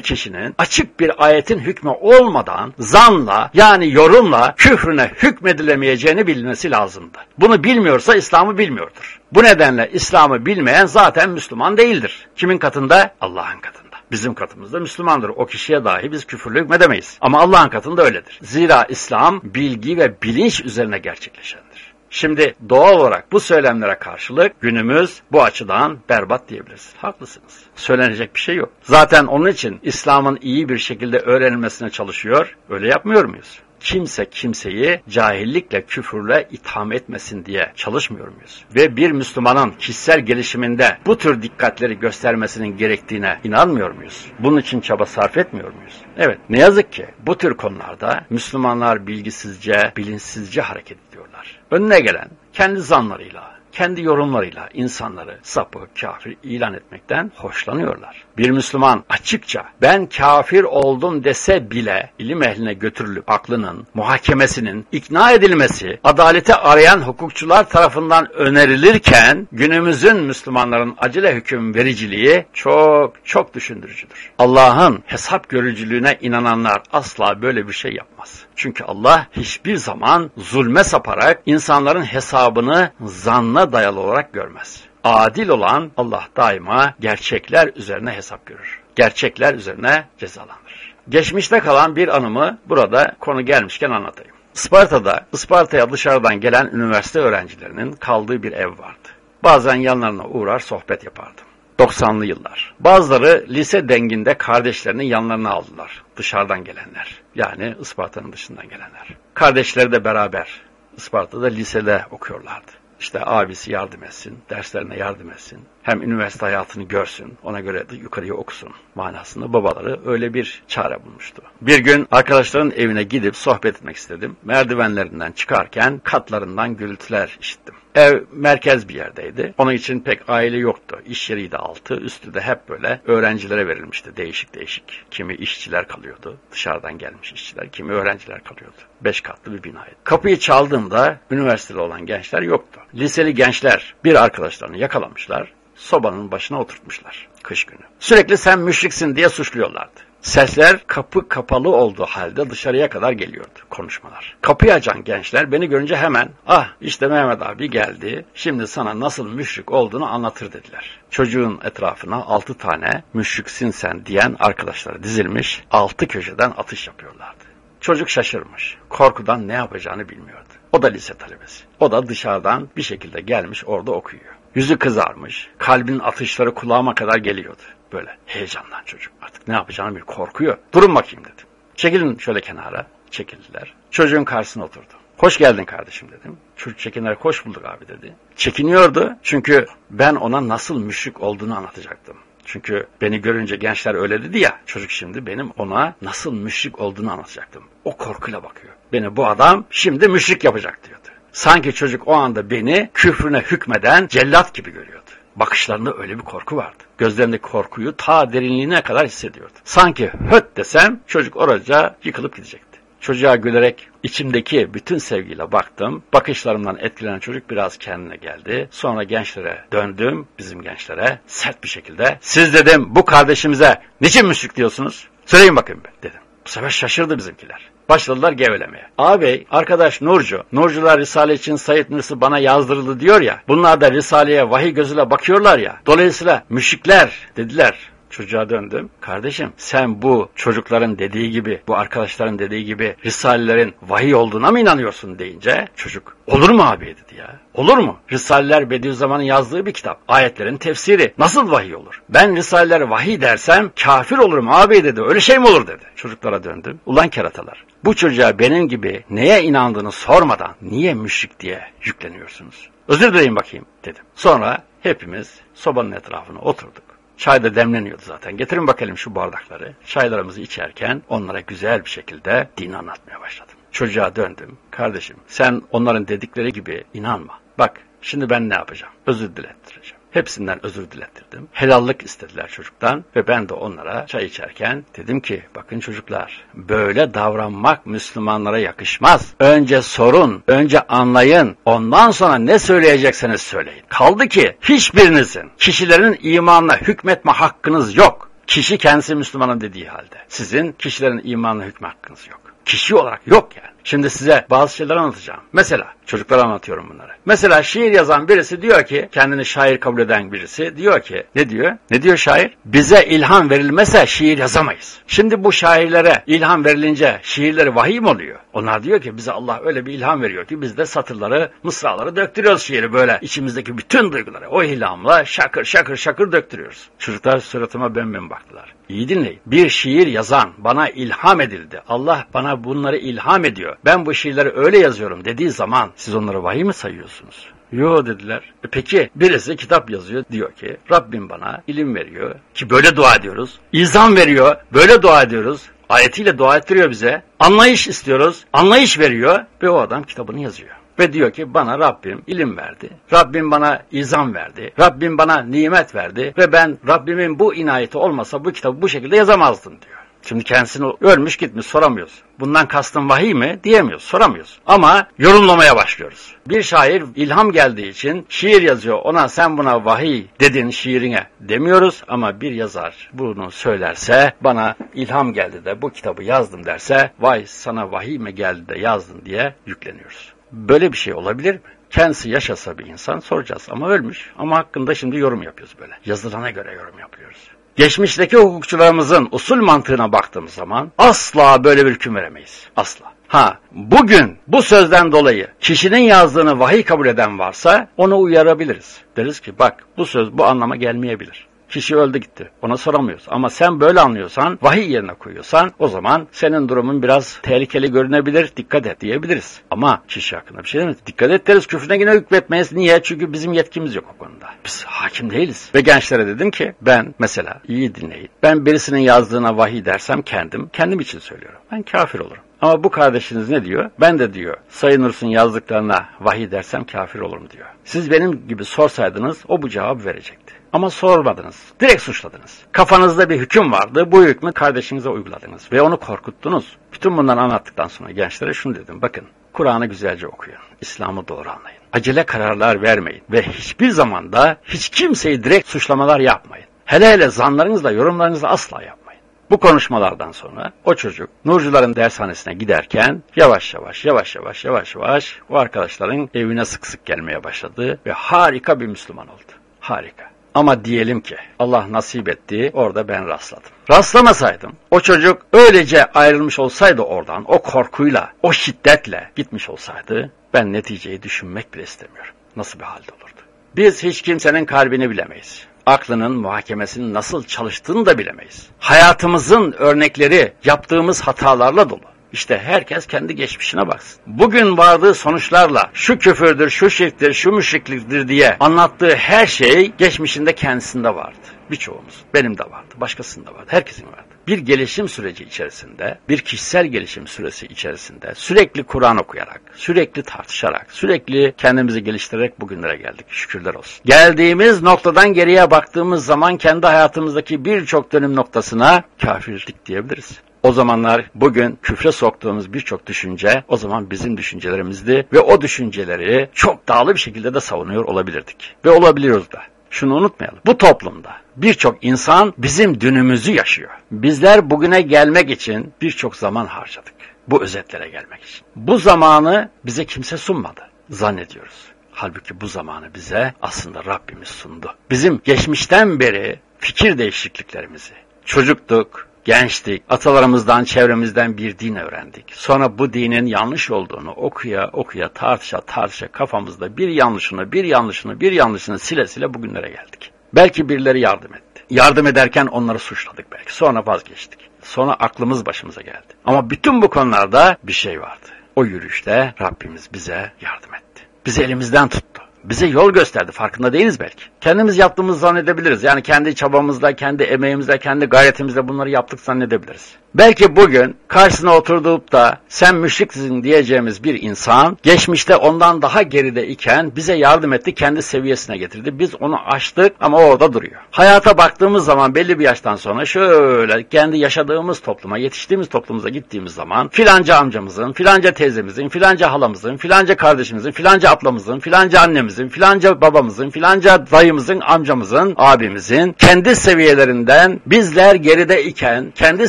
Speaker 1: kişinin açık bir ayetin hükmü olmadan zanla yani yorumla küfrüne hükmedilemeyeceğini bilmesi lazımdı. Bunu bilmiyorsa İslam'ı bilmiyordur. Bu nedenle İslam'ı bilmeyen zaten Müslüman değildir. Kimin katında? Allah'ın katında. Bizim katımızda Müslümandır. O kişiye dahi biz küfürlü hükmedemeyiz. Ama Allah'ın katında öyledir. Zira İslam bilgi ve bilinç üzerine gerçekleşendir. Şimdi doğal olarak bu söylemlere karşılık günümüz bu açıdan berbat diyebiliriz. Haklısınız. Söylenecek bir şey yok. Zaten onun için İslam'ın iyi bir şekilde öğrenilmesine çalışıyor. Öyle yapmıyor muyuz? Kimse kimseyi cahillikle, küfürle itham etmesin diye çalışmıyor muyuz? Ve bir Müslümanın kişisel gelişiminde bu tür dikkatleri göstermesinin gerektiğine inanmıyor muyuz? Bunun için çaba sarf etmiyor muyuz? Evet, ne yazık ki bu tür konularda Müslümanlar bilgisizce, bilinçsizce hareket ediyorlar. Önüne gelen kendi zanlarıyla, kendi yorumlarıyla insanları sapı, kafir ilan etmekten hoşlanıyorlar. Bir Müslüman açıkça ben kafir oldum dese bile ilim ehline götürülüp aklının, muhakemesinin ikna edilmesi adaleti arayan hukukçular tarafından önerilirken günümüzün Müslümanların acele hüküm vericiliği çok çok düşündürücüdür. Allah'ın hesap görücülüğüne inananlar asla böyle bir şey yapmaz. Çünkü Allah hiçbir zaman zulme saparak insanların hesabını zanna dayalı olarak görmez. Adil olan Allah daima gerçekler üzerine hesap görür. Gerçekler üzerine cezalandırır. Geçmişte kalan bir anımı burada konu gelmişken anlatayım. Isparta'da, Isparta'ya dışarıdan gelen üniversite öğrencilerinin kaldığı bir ev vardı. Bazen yanlarına uğrar sohbet yapardım. 90'lı yıllar. Bazıları lise denginde kardeşlerini yanlarına aldılar. Dışarıdan gelenler. Yani Isparta'nın dışından gelenler. Kardeşleri de beraber Isparta'da lisede okuyorlardı. İşte abisi yardım etsin, derslerine yardım etsin. Hem üniversite hayatını görsün, ona göre de yukarıya okusun manasında babaları öyle bir çare bulmuştu. Bir gün arkadaşların evine gidip sohbet etmek istedim. Merdivenlerinden çıkarken katlarından gürültüler işittim. Ev merkez bir yerdeydi. Onun için pek aile yoktu. İş yeriydi altı, üstü de hep böyle öğrencilere verilmişti değişik değişik. Kimi işçiler kalıyordu, dışarıdan gelmiş işçiler, kimi öğrenciler kalıyordu. Beş katlı bir binaydı. Kapıyı çaldığımda üniversitede olan gençler yoktu. Liseli gençler bir arkadaşlarını yakalamışlar, sobanın başına oturtmuşlar kış günü. Sürekli sen müşriksin diye suçluyorlardı. Sesler kapı kapalı olduğu halde dışarıya kadar geliyordu konuşmalar. Kapıyı açan gençler beni görünce hemen ah işte Mehmet abi geldi şimdi sana nasıl müşrik olduğunu anlatır dediler. Çocuğun etrafına altı tane müşriksin sen diyen arkadaşları dizilmiş altı köşeden atış yapıyorlardı. Çocuk şaşırmış. Korkudan ne yapacağını bilmiyordu. O da lise talebesi. O da dışarıdan bir şekilde gelmiş orada okuyor. Yüzü kızarmış. Kalbin atışları kulağıma kadar geliyordu. Böyle heyecandan çocuk artık ne yapacağını bir korkuyor. Durun bakayım dedim. Çekilin şöyle kenara. Çekildiler. Çocuğun karşısına oturdu. Hoş geldin kardeşim dedim. Çocuk çekinerek hoş bulduk abi dedi. Çekiniyordu çünkü ben ona nasıl müşrik olduğunu anlatacaktım. Çünkü beni görünce gençler öyle dedi ya, çocuk şimdi benim ona nasıl müşrik olduğunu anlatacaktım. O korkuyla bakıyor. Beni bu adam şimdi müşrik yapacak diyordu. Sanki çocuk o anda beni küfrüne hükmeden cellat gibi görüyordu. Bakışlarında öyle bir korku vardı. Gözlerindeki korkuyu ta derinliğine kadar hissediyordu. Sanki höt desem çocuk oraca yıkılıp gidecekti. Çocuğa gülerek içimdeki bütün sevgiyle baktım. Bakışlarımdan etkilenen çocuk biraz kendine geldi. Sonra gençlere döndüm, bizim gençlere sert bir şekilde. Siz dedim bu kardeşimize niçin müşrik diyorsunuz? Söyleyin bakayım dedim. Bu sefer şaşırdı bizimkiler. Başladılar gevelemeye. Ağabey, arkadaş Nurcu, Nurcular Risale için Said Nursi bana yazdırıldı diyor ya, bunlar da Risale'ye vahiy gözüyle bakıyorlar ya, dolayısıyla müşrikler dediler. Çocuğa döndüm. Kardeşim sen bu çocukların dediği gibi, bu arkadaşların dediği gibi Risalelerin vahiy olduğuna mı inanıyorsun deyince çocuk olur mu abi dedi ya. Olur mu? Risaleler Bediüzzaman'ın yazdığı bir kitap. Ayetlerin tefsiri. Nasıl vahiy olur? Ben Risaleler vahiy dersem kafir olurum abi dedi. Öyle şey mi olur dedi. Çocuklara döndüm. Ulan keratalar. Bu çocuğa benim gibi neye inandığını sormadan niye müşrik diye yükleniyorsunuz? Özür dileyin bakayım dedim. Sonra hepimiz sobanın etrafına oturduk. Çay da demleniyordu zaten. Getirin bakalım şu bardakları. Çaylarımızı içerken onlara güzel bir şekilde din anlatmaya başladım. Çocuğa döndüm. Kardeşim sen onların dedikleri gibi inanma. Bak şimdi ben ne yapacağım? Özür dilettireceğim. Hepsinden özür dilettirdim. Helallik istediler çocuktan ve ben de onlara çay içerken dedim ki bakın çocuklar böyle davranmak Müslümanlara yakışmaz. Önce sorun, önce anlayın. Ondan sonra ne söyleyecekseniz söyleyin. Kaldı ki hiçbirinizin kişilerin imanına hükmetme hakkınız yok. Kişi kendisi Müslümanın dediği halde. Sizin kişilerin imanına hükme hakkınız yok. Kişi olarak yok yani. Şimdi size bazı şeyler anlatacağım. Mesela çocuklara anlatıyorum bunları. Mesela şiir yazan birisi diyor ki kendini şair kabul eden birisi diyor ki ne diyor? Ne diyor şair? Bize ilham verilmese şiir yazamayız. Şimdi bu şairlere ilham verilince şiirleri vahiy mi oluyor? Onlar diyor ki bize Allah öyle bir ilham veriyor ki biz de satırları, mısraları döktürüyoruz şiiri böyle içimizdeki bütün duyguları o ilhamla şakır şakır şakır döktürüyoruz. Çocuklar suratıma bembem baktılar. İyi dinleyin. Bir şiir yazan bana ilham edildi. Allah bana bunları ilham ediyor. Ben bu şiirleri öyle yazıyorum dediği zaman siz onları vahiy mi sayıyorsunuz? Yo dediler. E peki birisi kitap yazıyor diyor ki Rabbim bana ilim veriyor ki böyle dua ediyoruz. İzam veriyor böyle dua ediyoruz. Ayetiyle dua ettiriyor bize. Anlayış istiyoruz. Anlayış veriyor ve o adam kitabını yazıyor. Ve diyor ki bana Rabbim ilim verdi. Rabbim bana izam verdi. Rabbim bana nimet verdi. Ve ben Rabbimin bu inayeti olmasa bu kitabı bu şekilde yazamazdım diyor. Şimdi kendisini ölmüş gitmiş soramıyoruz. Bundan kastın vahiy mi diyemiyoruz, soramıyoruz. Ama yorumlamaya başlıyoruz. Bir şair ilham geldiği için şiir yazıyor. Ona sen buna vahiy dedin şiirine demiyoruz. Ama bir yazar bunu söylerse bana ilham geldi de bu kitabı yazdım derse vay sana vahiy mi geldi de yazdın diye yükleniyoruz. Böyle bir şey olabilir mi? Kendisi yaşasa bir insan soracağız ama ölmüş. Ama hakkında şimdi yorum yapıyoruz böyle. Yazılana göre yorum yapıyoruz. Geçmişteki hukukçularımızın usul mantığına baktığımız zaman asla böyle bir hüküm veremeyiz. Asla. Ha, bugün bu sözden dolayı kişinin yazdığını vahiy kabul eden varsa onu uyarabiliriz. Deriz ki bak bu söz bu anlama gelmeyebilir. Kişi öldü gitti. Ona soramıyoruz. Ama sen böyle anlıyorsan, vahiy yerine koyuyorsan o zaman senin durumun biraz tehlikeli görünebilir. Dikkat et diyebiliriz. Ama kişi hakkında bir şey demeyiz. Dikkat et deriz. Küfrüne yine hükmetmeyiz. Niye? Çünkü bizim yetkimiz yok o konuda. Biz hakim değiliz. Ve gençlere dedim ki ben mesela iyi dinleyin. Ben birisinin yazdığına vahiy dersem kendim, kendim için söylüyorum. Ben kafir olurum. Ama bu kardeşiniz ne diyor? Ben de diyor Sayın Nurs'un yazdıklarına vahiy dersem kafir olurum diyor. Siz benim gibi sorsaydınız o bu cevabı verecekti. Ama sormadınız. Direkt suçladınız. Kafanızda bir hüküm vardı. Bu hükmü kardeşinize uyguladınız. Ve onu korkuttunuz. Bütün bunları anlattıktan sonra gençlere şunu dedim. Bakın Kur'an'ı güzelce okuyun. İslam'ı doğru anlayın. Acele kararlar vermeyin. Ve hiçbir zamanda hiç kimseyi direkt suçlamalar yapmayın. Hele hele zanlarınızla, yorumlarınızla asla yapmayın. Bu konuşmalardan sonra o çocuk Nurcuların dershanesine giderken yavaş yavaş yavaş yavaş yavaş yavaş o arkadaşların evine sık sık gelmeye başladı ve harika bir Müslüman oldu. Harika. Ama diyelim ki Allah nasip etti orada ben rastladım. Rastlamasaydım o çocuk öylece ayrılmış olsaydı oradan o korkuyla o şiddetle gitmiş olsaydı ben neticeyi düşünmek bile istemiyorum. Nasıl bir halde olurdu? Biz hiç kimsenin kalbini bilemeyiz aklının muhakemesinin nasıl çalıştığını da bilemeyiz. Hayatımızın örnekleri yaptığımız hatalarla dolu. İşte herkes kendi geçmişine baksın. Bugün vardığı sonuçlarla şu küfürdür, şu şirktir, şu müşrikliktir diye anlattığı her şey geçmişinde kendisinde vardı. Birçoğumuz. Benim de vardı, başkasında vardı, herkesin vardı bir gelişim süreci içerisinde, bir kişisel gelişim süresi içerisinde sürekli Kur'an okuyarak, sürekli tartışarak, sürekli kendimizi geliştirerek bugünlere geldik. Şükürler olsun. Geldiğimiz noktadan geriye baktığımız zaman kendi hayatımızdaki birçok dönüm noktasına kafirlik diyebiliriz. O zamanlar bugün küfre soktuğumuz birçok düşünce o zaman bizim düşüncelerimizdi ve o düşünceleri çok dağlı bir şekilde de savunuyor olabilirdik. Ve olabiliyoruz da şunu unutmayalım. Bu toplumda birçok insan bizim dünümüzü yaşıyor. Bizler bugüne gelmek için birçok zaman harcadık. Bu özetlere gelmek için. Bu zamanı bize kimse sunmadı zannediyoruz. Halbuki bu zamanı bize aslında Rabbimiz sundu. Bizim geçmişten beri fikir değişikliklerimizi, çocuktuk, gençtik, atalarımızdan, çevremizden bir din öğrendik. Sonra bu dinin yanlış olduğunu okuya okuya tartışa tartışa kafamızda bir yanlışını, bir yanlışını, bir yanlışını sile sile bugünlere geldik. Belki birileri yardım etti. Yardım ederken onları suçladık belki. Sonra vazgeçtik. Sonra aklımız başımıza geldi. Ama bütün bu konularda bir şey vardı. O yürüyüşte Rabbimiz bize yardım etti. Bizi elimizden tuttu bize yol gösterdi. Farkında değiliz belki. Kendimiz yaptığımızı zannedebiliriz. Yani kendi çabamızla, kendi emeğimizle, kendi gayretimizle bunları yaptık zannedebiliriz. Belki bugün karşısına oturduğup da sen müşriksin diyeceğimiz bir insan geçmişte ondan daha geride iken bize yardım etti, kendi seviyesine getirdi. Biz onu aştık ama orada duruyor. Hayata baktığımız zaman belli bir yaştan sonra şöyle kendi yaşadığımız topluma, yetiştiğimiz toplumuza gittiğimiz zaman filanca amcamızın, filanca teyzemizin, filanca halamızın, filanca kardeşimizin, filanca ablamızın, filanca annemizin, filanca babamızın, filanca dayımızın, amcamızın, abimizin kendi seviyelerinden bizler geride iken kendi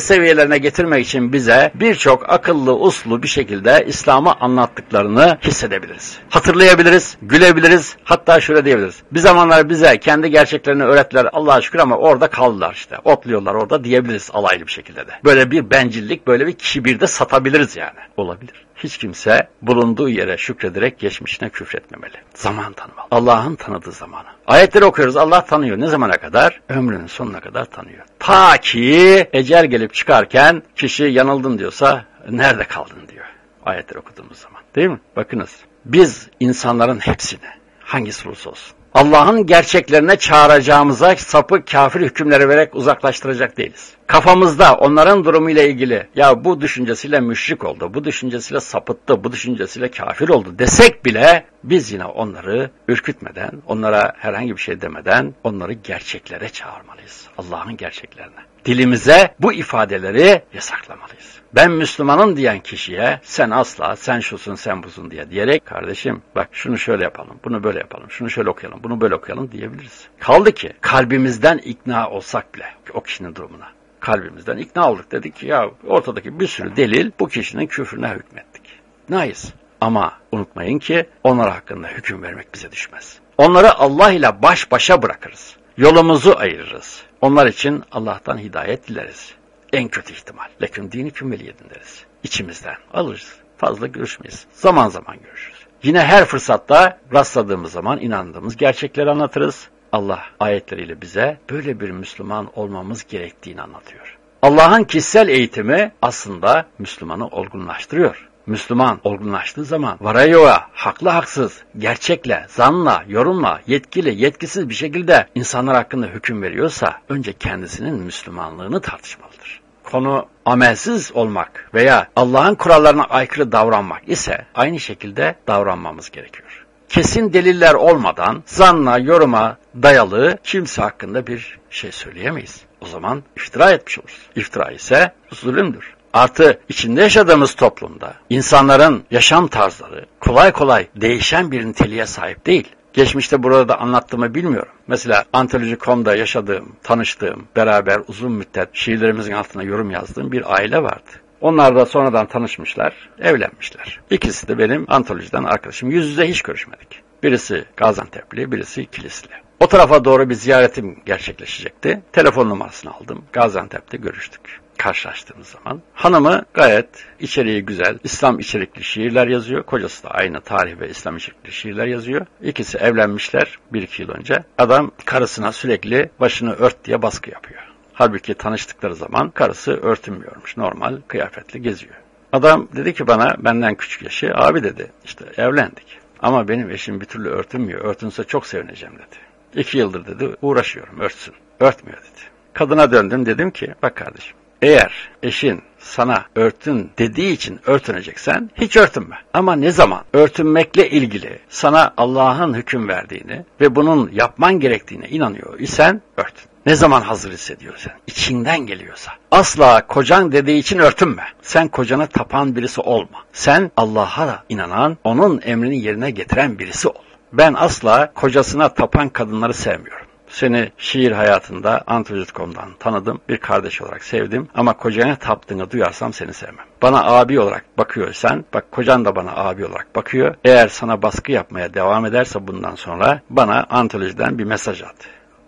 Speaker 1: seviyelerine yerine getirmek için bize birçok akıllı, uslu bir şekilde İslam'ı anlattıklarını hissedebiliriz. Hatırlayabiliriz, gülebiliriz, hatta şöyle diyebiliriz. Bir zamanlar bize kendi gerçeklerini öğrettiler Allah'a şükür ama orada kaldılar işte. Otluyorlar orada diyebiliriz alaylı bir şekilde de. Böyle bir bencillik, böyle bir kibirde satabiliriz yani. Olabilir. Hiç kimse bulunduğu yere şükrederek geçmişine küfretmemeli. Zaman tanımalı. Allah'ın tanıdığı zamanı. Ayetleri okuyoruz. Allah tanıyor. Ne zamana kadar? Ömrünün sonuna kadar tanıyor. Ta ki ecel gelip çıkarken kişi yanıldın diyorsa nerede kaldın diyor. Ayetleri okuduğumuz zaman. Değil mi? Bakınız. Biz insanların hepsini hangisi olursa olsun Allah'ın gerçeklerine çağıracağımıza sapı kafir hükümleri vererek uzaklaştıracak değiliz. Kafamızda onların durumuyla ilgili ya bu düşüncesiyle müşrik oldu, bu düşüncesiyle sapıttı, bu düşüncesiyle kafir oldu desek bile biz yine onları ürkütmeden, onlara herhangi bir şey demeden onları gerçeklere çağırmalıyız. Allah'ın gerçeklerine. Dilimize bu ifadeleri yasaklamalıyız ben Müslümanım diyen kişiye sen asla sen şusun sen busun diye diyerek kardeşim bak şunu şöyle yapalım bunu böyle yapalım şunu şöyle okuyalım bunu böyle okuyalım diyebiliriz. Kaldı ki kalbimizden ikna olsak bile o kişinin durumuna kalbimizden ikna olduk dedik ki ya ortadaki bir sürü delil bu kişinin küfrüne hükmettik. Nice. Ama unutmayın ki onlar hakkında hüküm vermek bize düşmez. Onları Allah ile baş başa bırakırız. Yolumuzu ayırırız. Onlar için Allah'tan hidayet dileriz. En kötü ihtimal. Leküm dini kümeliyedin deriz. İçimizden alırız. Fazla görüşmeyiz. Zaman zaman görüşürüz. Yine her fırsatta rastladığımız zaman inandığımız gerçekleri anlatırız. Allah ayetleriyle bize böyle bir Müslüman olmamız gerektiğini anlatıyor. Allah'ın kişisel eğitimi aslında Müslümanı olgunlaştırıyor. Müslüman olgunlaştığı zaman varayoğa, haklı haksız, gerçekle, zanla, yorumla, yetkili, yetkisiz bir şekilde insanlar hakkında hüküm veriyorsa önce kendisinin Müslümanlığını tartışmalıdır. Konu amelsiz olmak veya Allah'ın kurallarına aykırı davranmak ise aynı şekilde davranmamız gerekiyor. Kesin deliller olmadan zanla, yoruma dayalı kimse hakkında bir şey söyleyemeyiz. O zaman iftira etmiş oluruz. İftira ise zulümdür. Artı içinde yaşadığımız toplumda insanların yaşam tarzları kolay kolay değişen bir niteliğe sahip değil. Geçmişte burada da anlattığımı bilmiyorum. Mesela Antoloji.com'da yaşadığım, tanıştığım, beraber uzun müddet şiirlerimizin altına yorum yazdığım bir aile vardı. Onlar da sonradan tanışmışlar, evlenmişler. İkisi de benim antolojiden arkadaşım. Yüz yüze hiç görüşmedik. Birisi Gaziantep'li, birisi Kilisli. O tarafa doğru bir ziyaretim gerçekleşecekti. Telefon numarasını aldım. Gaziantep'te görüştük karşılaştığımız zaman. Hanımı gayet içeriği güzel, İslam içerikli şiirler yazıyor. Kocası da aynı tarih ve İslam içerikli şiirler yazıyor. İkisi evlenmişler bir iki yıl önce. Adam karısına sürekli başını ört diye baskı yapıyor. Halbuki tanıştıkları zaman karısı örtünmüyormuş. Normal kıyafetli geziyor. Adam dedi ki bana benden küçük yaşı abi dedi işte evlendik. Ama benim eşim bir türlü örtünmüyor. Örtünse çok sevineceğim dedi. İki yıldır dedi uğraşıyorum örtsün. Örtmüyor dedi. Kadına döndüm dedim ki bak kardeşim eğer eşin sana örtün dediği için örtüneceksen hiç örtünme. Ama ne zaman örtünmekle ilgili sana Allah'ın hüküm verdiğini ve bunun yapman gerektiğine inanıyor isen örtün. Ne zaman hazır hissediyorsan, içinden geliyorsa. Asla kocan dediği için örtünme. Sen kocana tapan birisi olma. Sen Allah'a inanan, onun emrini yerine getiren birisi ol. Ben asla kocasına tapan kadınları sevmiyorum. Seni şiir hayatında Antolojit.com'dan tanıdım. Bir kardeş olarak sevdim. Ama kocana taptığını duyarsam seni sevmem. Bana abi olarak bakıyorsan, bak kocan da bana abi olarak bakıyor. Eğer sana baskı yapmaya devam ederse bundan sonra bana antolojiden bir mesaj at.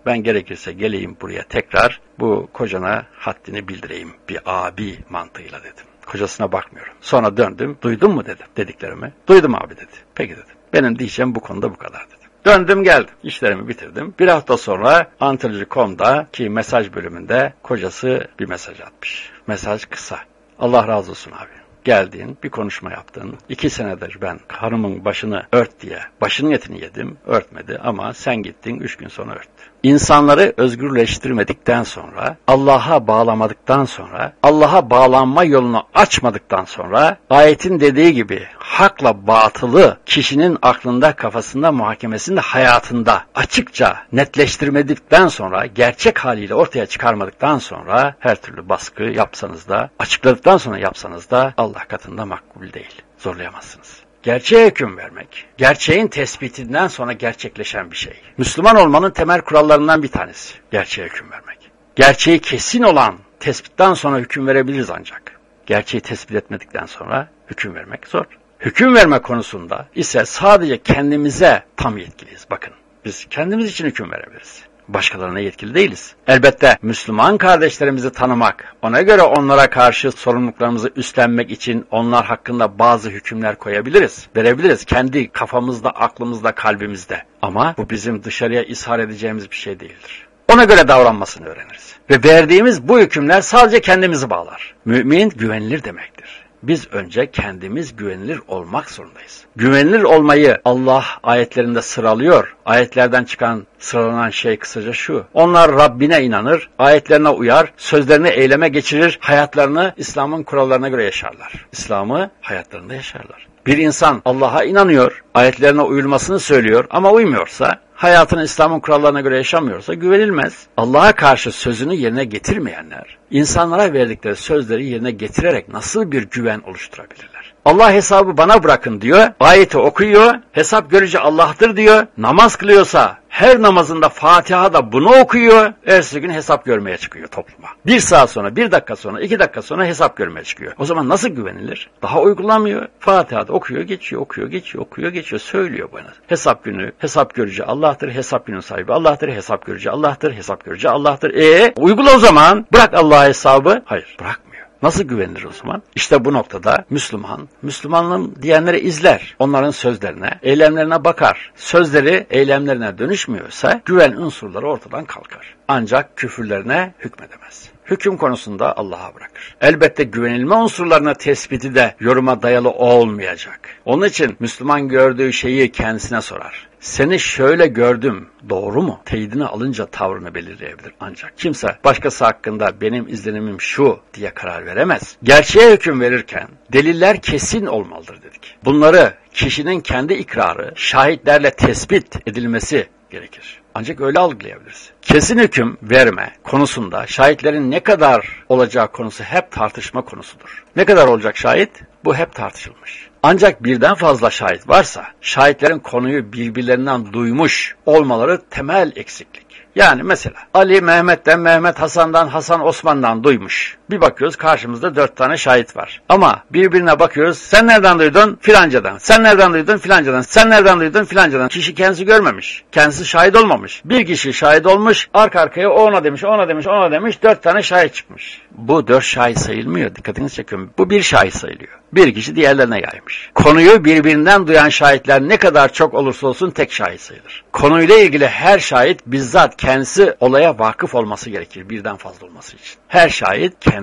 Speaker 1: Ben gerekirse geleyim buraya tekrar bu kocana haddini bildireyim bir abi mantığıyla dedim. Kocasına bakmıyorum. Sonra döndüm. Duydun mu dedim dediklerimi. Duydum abi dedi. Peki dedim. Benim diyeceğim bu konuda bu kadar dedim. Döndüm geldim. İşlerimi bitirdim. Bir hafta sonra Antoloji.com'da ki mesaj bölümünde kocası bir mesaj atmış. Mesaj kısa. Allah razı olsun abi geldin, bir konuşma yaptın. İki senedir ben karımın başını ört diye başının etini yedim, örtmedi ama sen gittin üç gün sonra örttü. İnsanları özgürleştirmedikten sonra, Allah'a bağlamadıktan sonra, Allah'a bağlanma yolunu açmadıktan sonra, ayetin dediği gibi hakla batılı kişinin aklında, kafasında, muhakemesinde, hayatında açıkça netleştirmedikten sonra, gerçek haliyle ortaya çıkarmadıktan sonra, her türlü baskı yapsanız da, açıkladıktan sonra yapsanız da Allah katında makbul değil. Zorlayamazsınız. Gerçeğe hüküm vermek, gerçeğin tespitinden sonra gerçekleşen bir şey. Müslüman olmanın temel kurallarından bir tanesi. Gerçeğe hüküm vermek. Gerçeği kesin olan tespitten sonra hüküm verebiliriz ancak. Gerçeği tespit etmedikten sonra hüküm vermek zor. Hüküm verme konusunda ise sadece kendimize tam yetkiliyiz. Bakın biz kendimiz için hüküm verebiliriz başkalarına yetkili değiliz. Elbette Müslüman kardeşlerimizi tanımak, ona göre onlara karşı sorumluluklarımızı üstlenmek için onlar hakkında bazı hükümler koyabiliriz, verebiliriz kendi kafamızda, aklımızda, kalbimizde. Ama bu bizim dışarıya ishar edeceğimiz bir şey değildir. Ona göre davranmasını öğreniriz. Ve verdiğimiz bu hükümler sadece kendimizi bağlar. Mümin güvenilir demektir biz önce kendimiz güvenilir olmak zorundayız. Güvenilir olmayı Allah ayetlerinde sıralıyor. Ayetlerden çıkan sıralanan şey kısaca şu. Onlar Rabbine inanır, ayetlerine uyar, sözlerini eyleme geçirir, hayatlarını İslam'ın kurallarına göre yaşarlar. İslam'ı hayatlarında yaşarlar. Bir insan Allah'a inanıyor, ayetlerine uyulmasını söylüyor ama uymuyorsa, hayatını İslam'ın kurallarına göre yaşamıyorsa güvenilmez. Allah'a karşı sözünü yerine getirmeyenler, insanlara verdikleri sözleri yerine getirerek nasıl bir güven oluşturabilirler? Allah hesabı bana bırakın diyor, ayeti okuyor, hesap görücü Allah'tır diyor, namaz kılıyorsa her namazında Fatiha'da bunu okuyor, ertesi gün hesap görmeye çıkıyor topluma. Bir saat sonra, bir dakika sonra, iki dakika sonra hesap görmeye çıkıyor. O zaman nasıl güvenilir? Daha uygulamıyor. Fatiha'da okuyor, geçiyor, okuyor, geçiyor, okuyor, geçiyor, söylüyor bana. Hesap günü, hesap görücü Allah'tır, hesap günün sahibi Allah'tır, hesap görücü Allah'tır, hesap görücü Allah'tır. E uygula o zaman, bırak Allah hesabı. Hayır, bırakmıyor. Nasıl güvenilir o zaman? İşte bu noktada Müslüman, Müslümanlığım diyenleri izler. Onların sözlerine, eylemlerine bakar. Sözleri eylemlerine dönüşmüyorsa güven unsurları ortadan kalkar. Ancak küfürlerine hükmedemez hüküm konusunda Allah'a bırakır. Elbette güvenilme unsurlarına tespiti de yoruma dayalı olmayacak. Onun için Müslüman gördüğü şeyi kendisine sorar. Seni şöyle gördüm, doğru mu? Teyidini alınca tavrını belirleyebilir ancak. Kimse başkası hakkında benim izlenimim şu diye karar veremez. Gerçeğe hüküm verirken deliller kesin olmalıdır dedik. Bunları kişinin kendi ikrarı, şahitlerle tespit edilmesi gerekir. Ancak öyle algılayabiliriz. Kesin hüküm verme konusunda şahitlerin ne kadar olacağı konusu hep tartışma konusudur. Ne kadar olacak şahit? Bu hep tartışılmış. Ancak birden fazla şahit varsa, şahitlerin konuyu birbirlerinden duymuş olmaları temel eksiklik. Yani mesela Ali Mehmet'ten, Mehmet Hasan'dan, Hasan Osman'dan duymuş. Bir bakıyoruz karşımızda dört tane şahit var. Ama birbirine bakıyoruz. Sen nereden duydun? Filancadan. Sen nereden duydun? Filancadan. Sen nereden duydun? Filancadan. Kişi kendisi görmemiş. Kendisi şahit olmamış. Bir kişi şahit olmuş. Arka arkaya ona demiş, ona demiş, ona demiş. Dört tane şahit çıkmış. Bu dört şahit sayılmıyor. Dikkatinizi çekiyorum. Bu bir şahit sayılıyor. Bir kişi diğerlerine yaymış. Konuyu birbirinden duyan şahitler ne kadar çok olursa olsun tek şahit sayılır. Konuyla ilgili her şahit bizzat kendisi olaya vakıf olması gerekir birden fazla olması için. Her şahit kendisi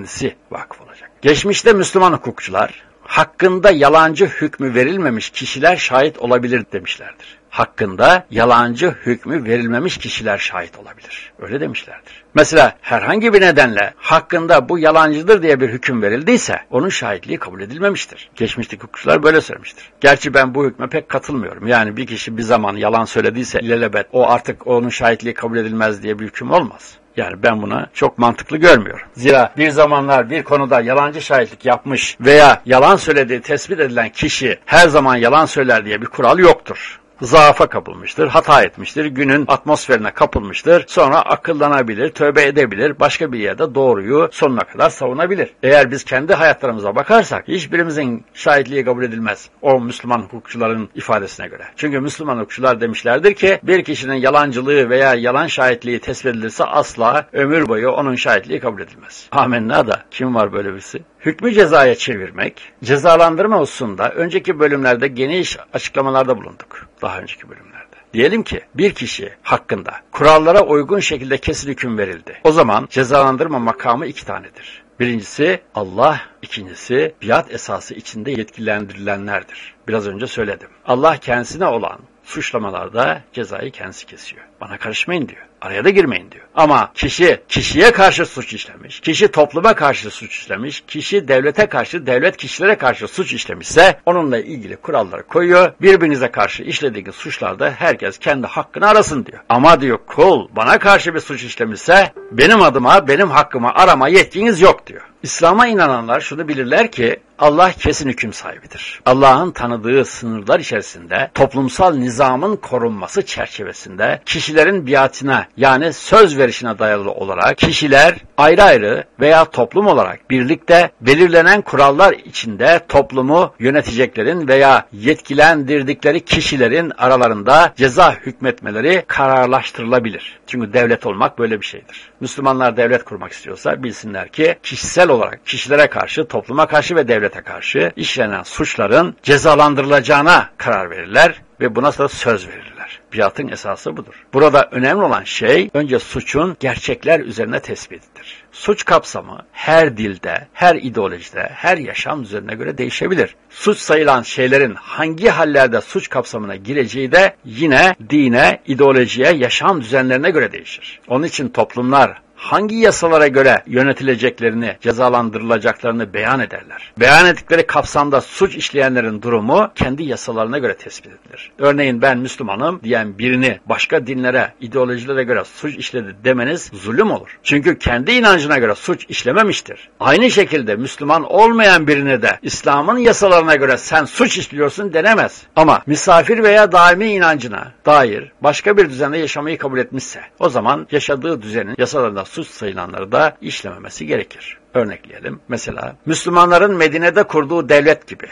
Speaker 1: vakıf olacak. Geçmişte Müslüman hukukçular hakkında yalancı hükmü verilmemiş kişiler şahit olabilir demişlerdir. Hakkında yalancı hükmü verilmemiş kişiler şahit olabilir. Öyle demişlerdir. Mesela herhangi bir nedenle hakkında bu yalancıdır diye bir hüküm verildiyse onun şahitliği kabul edilmemiştir. Geçmişteki hukukçular böyle söylemiştir. Gerçi ben bu hükme pek katılmıyorum. Yani bir kişi bir zaman yalan söylediyse ilelebet o artık onun şahitliği kabul edilmez diye bir hüküm olmaz. Yani ben buna çok mantıklı görmüyorum. Zira bir zamanlar bir konuda yalancı şahitlik yapmış veya yalan söylediği tespit edilen kişi her zaman yalan söyler diye bir kural yoktur zaafa kapılmıştır, hata etmiştir, günün atmosferine kapılmıştır, sonra akıllanabilir, tövbe edebilir, başka bir yerde doğruyu sonuna kadar savunabilir. Eğer biz kendi hayatlarımıza bakarsak hiçbirimizin şahitliği kabul edilmez. O Müslüman hukukçuların ifadesine göre. Çünkü Müslüman hukukçular demişlerdir ki bir kişinin yalancılığı veya yalan şahitliği tespit edilirse asla ömür boyu onun şahitliği kabul edilmez. Amenna da kim var böyle birisi? Hükmü cezaya çevirmek, cezalandırma hususunda önceki bölümlerde geniş açıklamalarda bulunduk. Daha önceki bölümlerde. Diyelim ki bir kişi hakkında kurallara uygun şekilde kesin hüküm verildi. O zaman cezalandırma makamı iki tanedir. Birincisi Allah, ikincisi biat esası içinde yetkilendirilenlerdir. Biraz önce söyledim. Allah kendisine olan suçlamalarda cezayı kendisi kesiyor. Bana karışmayın diyor. Araya da girmeyin diyor. Ama kişi kişiye karşı suç işlemiş, kişi topluma karşı suç işlemiş, kişi devlete karşı, devlet kişilere karşı suç işlemişse onunla ilgili kuralları koyuyor. Birbirinize karşı işlediğiniz suçlarda herkes kendi hakkını arasın diyor. Ama diyor kul bana karşı bir suç işlemişse benim adıma, benim hakkımı arama yetkiniz yok diyor. İslam'a inananlar şunu bilirler ki Allah kesin hüküm sahibidir. Allah'ın tanıdığı sınırlar içerisinde toplumsal nizamın korunması çerçevesinde kişilerin biatine yani söz verişine dayalı olarak kişiler ayrı ayrı veya toplum olarak birlikte belirlenen kurallar içinde toplumu yöneteceklerin veya yetkilendirdikleri kişilerin aralarında ceza hükmetmeleri kararlaştırılabilir. Çünkü devlet olmak böyle bir şeydir. Müslümanlar devlet kurmak istiyorsa bilsinler ki kişisel olarak kişilere karşı, topluma karşı ve devlete karşı işlenen suçların cezalandırılacağına karar verirler ve buna da söz verirler. Biatın esası budur. Burada önemli olan şey önce suçun gerçekler üzerine tespitidir. Suç kapsamı her dilde, her ideolojide, her yaşam düzenine göre değişebilir. Suç sayılan şeylerin hangi hallerde suç kapsamına gireceği de yine dine, ideolojiye, yaşam düzenlerine göre değişir. Onun için toplumlar hangi yasalara göre yönetileceklerini, cezalandırılacaklarını beyan ederler. Beyan ettikleri kapsamda suç işleyenlerin durumu kendi yasalarına göre tespit edilir. Örneğin ben Müslümanım diyen birini başka dinlere, ideolojilere göre suç işledi demeniz zulüm olur. Çünkü kendi inancına göre suç işlememiştir. Aynı şekilde Müslüman olmayan birine de İslam'ın yasalarına göre sen suç işliyorsun denemez. Ama misafir veya daimi inancına dair başka bir düzende yaşamayı kabul etmişse o zaman yaşadığı düzenin yasalarında suç sayılanları da işlememesi gerekir. Örnekleyelim. Mesela Müslümanların Medine'de kurduğu devlet gibi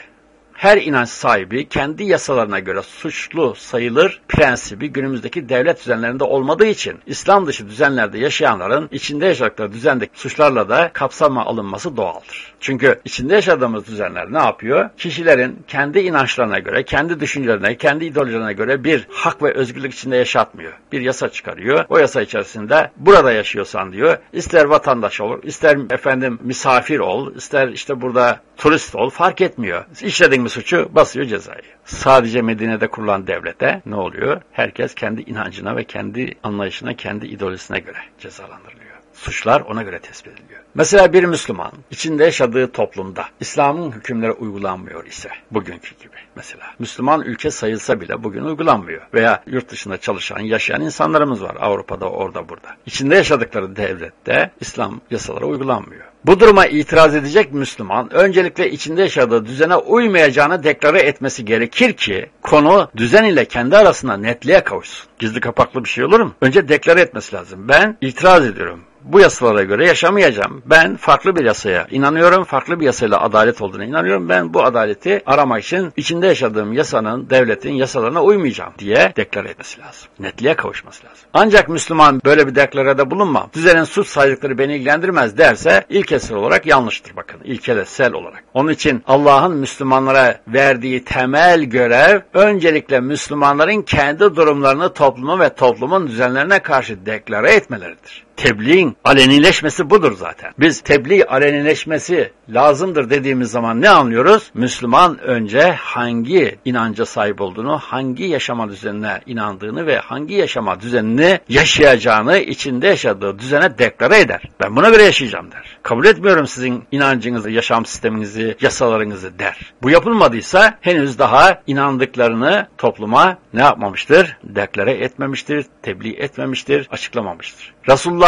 Speaker 1: her inanç sahibi kendi yasalarına göre suçlu sayılır prensibi günümüzdeki devlet düzenlerinde olmadığı için İslam dışı düzenlerde yaşayanların içinde yaşadıkları düzendeki suçlarla da kapsama alınması doğaldır. Çünkü içinde yaşadığımız düzenler ne yapıyor? Kişilerin kendi inançlarına göre, kendi düşüncelerine, kendi ideolojilerine göre bir hak ve özgürlük içinde yaşatmıyor. Bir yasa çıkarıyor. O yasa içerisinde burada yaşıyorsan diyor, ister vatandaş olur, ister efendim misafir ol, ister işte burada turist ol fark etmiyor. İşlediğin bir suçu basıyor cezayı. Sadece Medine'de kurulan devlete ne oluyor? Herkes kendi inancına ve kendi anlayışına, kendi ideolojisine göre cezalandırılıyor. Suçlar ona göre tespit ediliyor. Mesela bir Müslüman içinde yaşadığı toplumda İslam'ın hükümleri uygulanmıyor ise bugünkü gibi mesela Müslüman ülke sayılsa bile bugün uygulanmıyor veya yurt dışında çalışan, yaşayan insanlarımız var Avrupa'da, orada, burada. İçinde yaşadıkları devlette İslam yasaları uygulanmıyor. Bu duruma itiraz edecek Müslüman öncelikle içinde yaşadığı düzene uymayacağını deklare etmesi gerekir ki konu düzen ile kendi arasında netliğe kavuşsun. Gizli kapaklı bir şey olur mu? Önce deklare etmesi lazım. Ben itiraz ediyorum bu yasalara göre yaşamayacağım. Ben farklı bir yasaya inanıyorum. Farklı bir yasayla adalet olduğuna inanıyorum. Ben bu adaleti aramak için içinde yaşadığım yasanın, devletin yasalarına uymayacağım diye deklar etmesi lazım. Netliğe kavuşması lazım. Ancak Müslüman böyle bir deklarada bulunmam. Düzenin suç saydıkları beni ilgilendirmez derse ilkesel olarak yanlıştır bakın. İlkesel olarak. Onun için Allah'ın Müslümanlara verdiği temel görev öncelikle Müslümanların kendi durumlarını topluma ve toplumun düzenlerine karşı deklare etmeleridir tebliğin alenileşmesi budur zaten. Biz tebliğ alenileşmesi lazımdır dediğimiz zaman ne anlıyoruz? Müslüman önce hangi inanca sahip olduğunu, hangi yaşama düzenine inandığını ve hangi yaşama düzenini yaşayacağını içinde yaşadığı düzene deklare eder. Ben buna göre yaşayacağım der. Kabul etmiyorum sizin inancınızı, yaşam sisteminizi, yasalarınızı der. Bu yapılmadıysa henüz daha inandıklarını topluma ne yapmamıştır? Deklare etmemiştir, tebliğ etmemiştir, açıklamamıştır.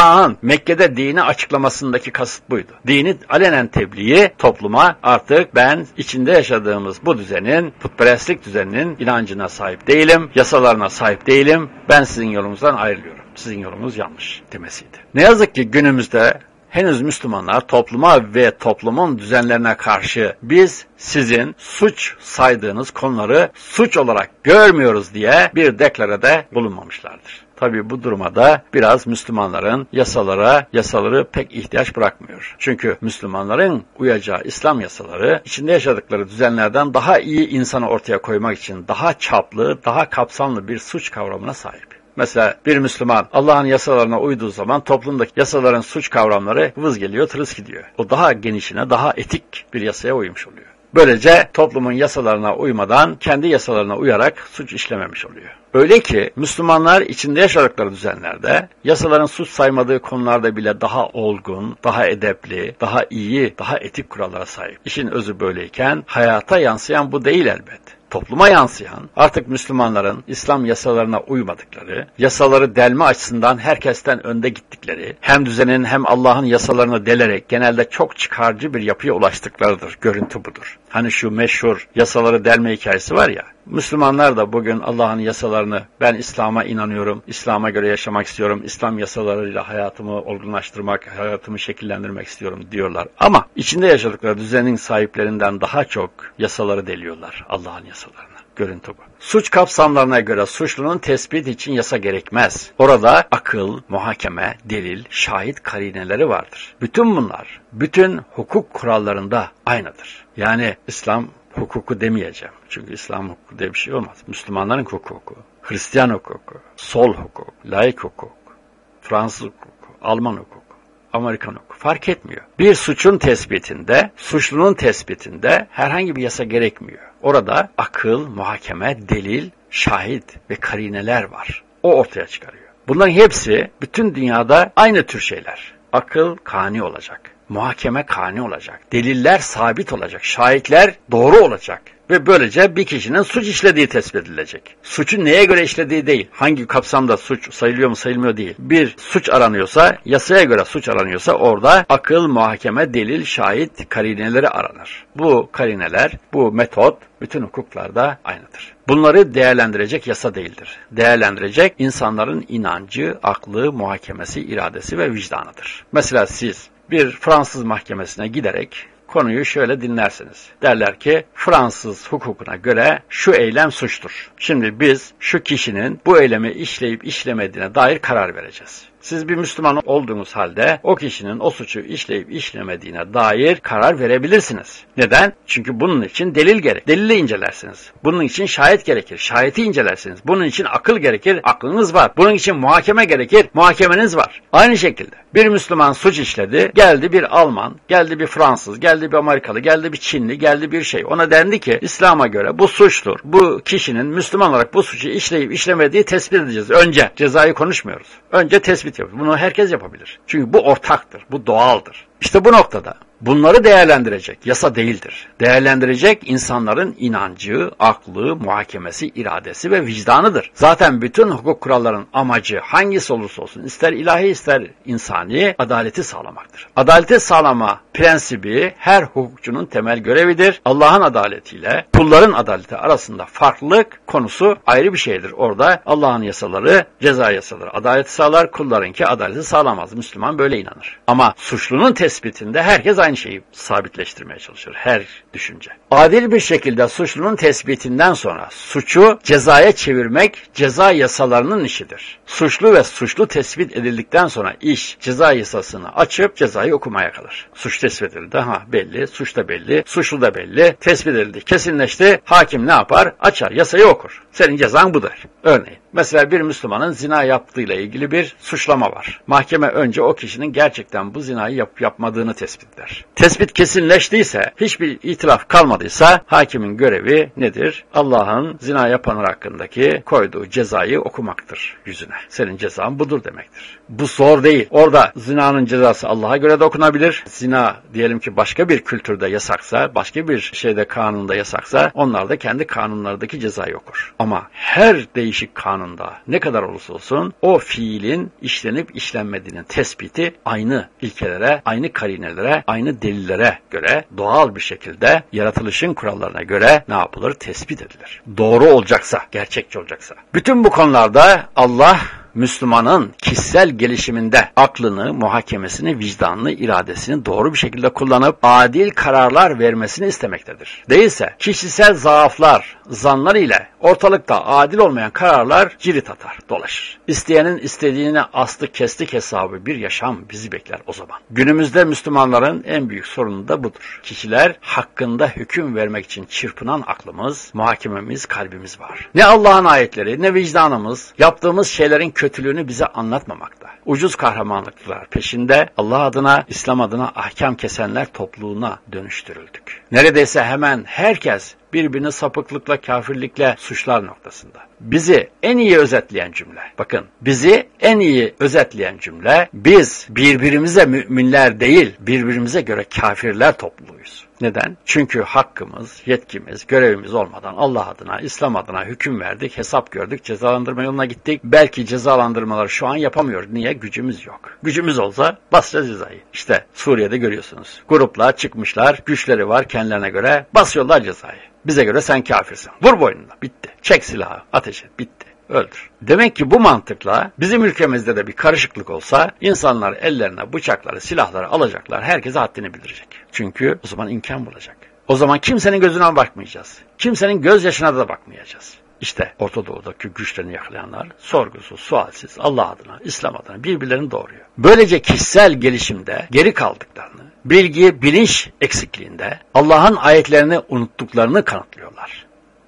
Speaker 1: Resulullah'ın Mekke'de dini açıklamasındaki kasıt buydu. Dini alenen tebliği topluma artık ben içinde yaşadığımız bu düzenin, putperestlik düzeninin inancına sahip değilim, yasalarına sahip değilim, ben sizin yolunuzdan ayrılıyorum. Sizin yolunuz yanlış demesiydi. Ne yazık ki günümüzde henüz Müslümanlar topluma ve toplumun düzenlerine karşı biz sizin suç saydığınız konuları suç olarak görmüyoruz diye bir deklarede bulunmamışlardır. Tabi bu duruma da biraz Müslümanların yasalara, yasaları pek ihtiyaç bırakmıyor. Çünkü Müslümanların uyacağı İslam yasaları içinde yaşadıkları düzenlerden daha iyi insanı ortaya koymak için daha çaplı, daha kapsamlı bir suç kavramına sahip. Mesela bir Müslüman Allah'ın yasalarına uyduğu zaman toplumdaki yasaların suç kavramları vız geliyor, tırıs gidiyor. O daha genişine, daha etik bir yasaya uymuş oluyor. Böylece toplumun yasalarına uymadan kendi yasalarına uyarak suç işlememiş oluyor. Öyle ki Müslümanlar içinde yaşadıkları düzenlerde yasaların suç saymadığı konularda bile daha olgun, daha edepli, daha iyi, daha etik kurallara sahip. İşin özü böyleyken hayata yansıyan bu değil elbet topluma yansıyan, artık Müslümanların İslam yasalarına uymadıkları, yasaları delme açısından herkesten önde gittikleri, hem düzenin hem Allah'ın yasalarını delerek genelde çok çıkarcı bir yapıya ulaştıklarıdır. Görüntü budur. Hani şu meşhur yasaları delme hikayesi var ya, Müslümanlar da bugün Allah'ın yasalarını ben İslam'a inanıyorum, İslam'a göre yaşamak istiyorum, İslam yasalarıyla hayatımı olgunlaştırmak, hayatımı şekillendirmek istiyorum diyorlar. Ama içinde yaşadıkları düzenin sahiplerinden daha çok yasaları deliyorlar, Allah'ın yasalarını. Görüntü bu. Suç kapsamlarına göre suçlunun tespit için yasa gerekmez. Orada akıl, muhakeme, delil, şahit karineleri vardır. Bütün bunlar, bütün hukuk kurallarında aynıdır. Yani İslam hukuku demeyeceğim. Çünkü İslam hukuku diye bir şey olmaz. Müslümanların hukuku, Hristiyan hukuku, sol hukuk, laik hukuk, Fransız hukuku, Alman hukuku, Amerikan hukuku fark etmiyor. Bir suçun tespitinde, suçlunun tespitinde herhangi bir yasa gerekmiyor. Orada akıl, muhakeme, delil, şahit ve karineler var. O ortaya çıkarıyor. Bunların hepsi bütün dünyada aynı tür şeyler. Akıl kani olacak muhakeme kani olacak. Deliller sabit olacak. Şahitler doğru olacak. Ve böylece bir kişinin suç işlediği tespit edilecek. Suçun neye göre işlediği değil. Hangi kapsamda suç sayılıyor mu sayılmıyor değil. Bir suç aranıyorsa, yasaya göre suç aranıyorsa orada akıl, muhakeme, delil, şahit karineleri aranır. Bu karineler, bu metot bütün hukuklarda aynıdır. Bunları değerlendirecek yasa değildir. Değerlendirecek insanların inancı, aklı, muhakemesi, iradesi ve vicdanıdır. Mesela siz bir Fransız mahkemesine giderek konuyu şöyle dinlersiniz. Derler ki Fransız hukukuna göre şu eylem suçtur. Şimdi biz şu kişinin bu eylemi işleyip işlemediğine dair karar vereceğiz. Siz bir Müslüman olduğunuz halde o kişinin o suçu işleyip işlemediğine dair karar verebilirsiniz. Neden? Çünkü bunun için delil gerek. Delili incelersiniz. Bunun için şahit gerekir. Şahiti incelersiniz. Bunun için akıl gerekir. Aklınız var. Bunun için muhakeme gerekir. Muhakemeniz var. Aynı şekilde bir Müslüman suç işledi. Geldi bir Alman, geldi bir Fransız, geldi bir Amerikalı, geldi bir Çinli, geldi bir şey. Ona dendi ki İslam'a göre bu suçtur. Bu kişinin Müslüman olarak bu suçu işleyip işlemediği tespit edeceğiz. Önce cezayı konuşmuyoruz. Önce tespit yapıyoruz. Bunu herkes yapabilir. Çünkü bu ortaktır. Bu doğaldır. İşte bu noktada bunları değerlendirecek yasa değildir. Değerlendirecek insanların inancı, aklı, muhakemesi, iradesi ve vicdanıdır. Zaten bütün hukuk kurallarının amacı hangisi olursa olsun ister ilahi ister insani adaleti sağlamaktır. Adaleti sağlama prensibi her hukukçunun temel görevidir. Allah'ın adaletiyle kulların adaleti arasında farklılık konusu ayrı bir şeydir. Orada Allah'ın yasaları, ceza yasaları adaleti sağlar, kullarınki adaleti sağlamaz. Müslüman böyle inanır. Ama suçlunun tespitinde herkes aynı şeyi sabitleştirmeye çalışır. Her düşünce. Adil bir şekilde suçlunun tespitinden sonra suçu cezaya çevirmek ceza yasalarının işidir. Suçlu ve suçlu tespit edildikten sonra iş ceza yasasını açıp cezayı okumaya kalır. Suç tespit edildi. Ha belli. Suç da belli. Suçlu da belli. Tespit edildi. Kesinleşti. Hakim ne yapar? Açar. Yasayı okur. Senin cezan budur. Örneğin. Mesela bir Müslümanın zina yaptığıyla ilgili bir suçlama var. Mahkeme önce o kişinin gerçekten bu zinayı yapıp yapmadığını tespit eder. Tespit kesinleştiyse, hiçbir itiraf kalmadıysa hakimin görevi nedir? Allah'ın zina yapanlar hakkındaki koyduğu cezayı okumaktır yüzüne. Senin cezan budur demektir. Bu zor değil. Orada zinanın cezası Allah'a göre de okunabilir. Zina diyelim ki başka bir kültürde yasaksa, başka bir şeyde kanunda yasaksa onlar da kendi kanunlardaki cezayı okur. Ama her değişik kanunda ne kadar olursa olsun o fiilin işlenip işlenmediğinin tespiti aynı ilkelere, aynı karinelere, aynı delillere göre doğal bir şekilde yaratılışın kurallarına göre ne yapılır? Tespit edilir. Doğru olacaksa, gerçekçi olacaksa. Bütün bu konularda Allah Müslümanın kişisel gelişiminde aklını, muhakemesini, vicdanını, iradesini doğru bir şekilde kullanıp adil kararlar vermesini istemektedir. Değilse kişisel zaaflar, zanlar ile ortalıkta adil olmayan kararlar cirit atar, dolaşır. İsteyenin istediğine aslı kestik hesabı bir yaşam bizi bekler o zaman. Günümüzde Müslümanların en büyük sorunu da budur. Kişiler hakkında hüküm vermek için çırpınan aklımız, muhakememiz, kalbimiz var. Ne Allah'ın ayetleri, ne vicdanımız, yaptığımız şeylerin kötülüğünü bize anlatmamakta. Ucuz kahramanlıklar peşinde Allah adına, İslam adına ahkam kesenler topluluğuna dönüştürüldük. Neredeyse hemen herkes birbirini sapıklıkla, kafirlikle suçlar noktasında. Bizi en iyi özetleyen cümle. Bakın bizi en iyi özetleyen cümle biz birbirimize müminler değil birbirimize göre kafirler topluluğuyuz. Neden? Çünkü hakkımız, yetkimiz, görevimiz olmadan Allah adına, İslam adına hüküm verdik, hesap gördük, cezalandırma yoluna gittik. Belki cezalandırmaları şu an yapamıyoruz. Niye? Gücümüz yok. Gücümüz olsa basacağız cezayı. İşte Suriye'de görüyorsunuz. Gruplar çıkmışlar, güçleri var kendilerine göre basıyorlar cezayı. Bize göre sen kafirsin. Vur boynuna. Bitti. Çek silahı. Ateş et. Bitti öldür. Demek ki bu mantıkla bizim ülkemizde de bir karışıklık olsa insanlar ellerine bıçakları, silahları alacaklar. Herkese haddini bildirecek. Çünkü o zaman imkan bulacak. O zaman kimsenin gözüne bakmayacağız. Kimsenin gözyaşına da bakmayacağız. İşte Orta Doğu'daki güçlerini yakalayanlar sorgusuz, sualsiz, Allah adına, İslam adına birbirlerini doğuruyor. Böylece kişisel gelişimde geri kaldıklarını, bilgi, bilinç eksikliğinde Allah'ın ayetlerini unuttuklarını kanıtlıyorlar.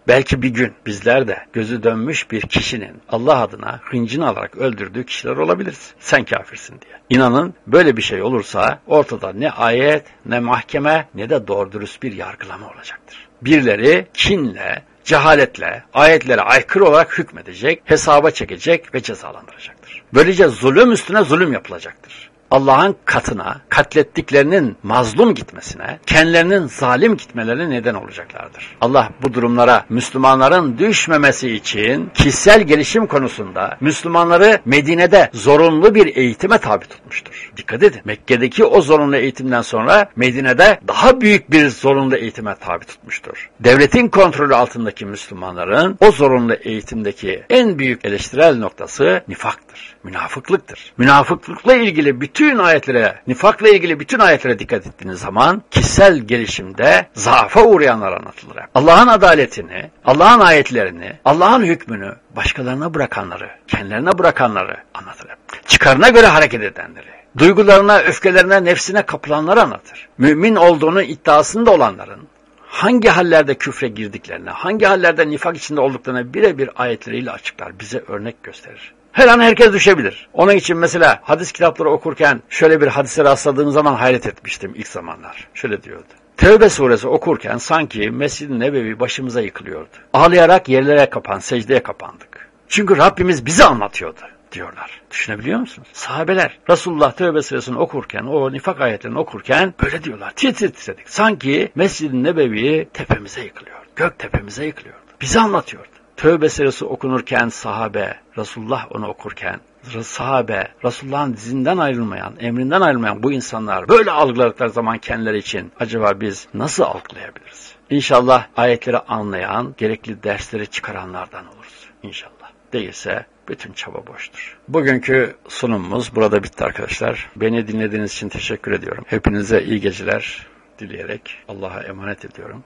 Speaker 1: Belki bir gün bizler de gözü dönmüş bir kişinin Allah adına hıncını alarak öldürdüğü kişiler olabiliriz. Sen kafirsin diye. İnanın böyle bir şey olursa ortada ne ayet, ne mahkeme, ne de doğru dürüst bir yargılama olacaktır. Birileri kinle, cehaletle, ayetlere aykırı olarak hükmedecek, hesaba çekecek ve cezalandıracaktır. Böylece zulüm üstüne zulüm yapılacaktır. Allah'ın katına katlettiklerinin mazlum gitmesine, kendilerinin zalim gitmelerine neden olacaklardır. Allah bu durumlara Müslümanların düşmemesi için kişisel gelişim konusunda Müslümanları Medine'de zorunlu bir eğitime tabi tutmuştur. Dikkat edin. Mekke'deki o zorunlu eğitimden sonra Medine'de daha büyük bir zorunlu eğitime tabi tutmuştur. Devletin kontrolü altındaki Müslümanların o zorunlu eğitimdeki en büyük eleştirel noktası nifaktır, münafıklıktır. Münafıklıkla ilgili bütün bütün ayetlere, nifakla ilgili bütün ayetlere dikkat ettiğiniz zaman kişisel gelişimde zaafa uğrayanlar anlatılır. Allah'ın adaletini, Allah'ın ayetlerini, Allah'ın hükmünü başkalarına bırakanları, kendilerine bırakanları anlatır. Çıkarına göre hareket edenleri, duygularına, öfkelerine, nefsine kapılanları anlatır. Mümin olduğunu iddiasında olanların, hangi hallerde küfre girdiklerini, hangi hallerde nifak içinde olduklarını birebir ayetleriyle açıklar, bize örnek gösterir. Her an herkes düşebilir. Onun için mesela hadis kitapları okurken şöyle bir hadise rastladığım zaman hayret etmiştim ilk zamanlar. Şöyle diyordu. Tevbe suresi okurken sanki Mescid-i Nebevi başımıza yıkılıyordu. Ağlayarak yerlere kapan, secdeye kapandık. Çünkü Rabbimiz bize anlatıyordu diyorlar. Düşünebiliyor musunuz? Sahabeler Resulullah Tevbe suresini okurken, o nifak ayetlerini okurken böyle diyorlar. Titir titredik. Sanki Mescid-i Nebevi tepemize yıkılıyor. Gök tepemize yıkılıyordu. Bize anlatıyordu. Tövbe suresi okunurken sahabe, Resulullah onu okurken, sahabe, Resulullah'ın dizinden ayrılmayan, emrinden ayrılmayan bu insanlar böyle algıladıkları zaman kendileri için acaba biz nasıl algılayabiliriz? İnşallah ayetleri anlayan, gerekli dersleri çıkaranlardan oluruz. İnşallah. Değilse bütün çaba boştur. Bugünkü sunumumuz burada bitti arkadaşlar. Beni dinlediğiniz için teşekkür ediyorum. Hepinize iyi geceler dileyerek Allah'a emanet ediyorum.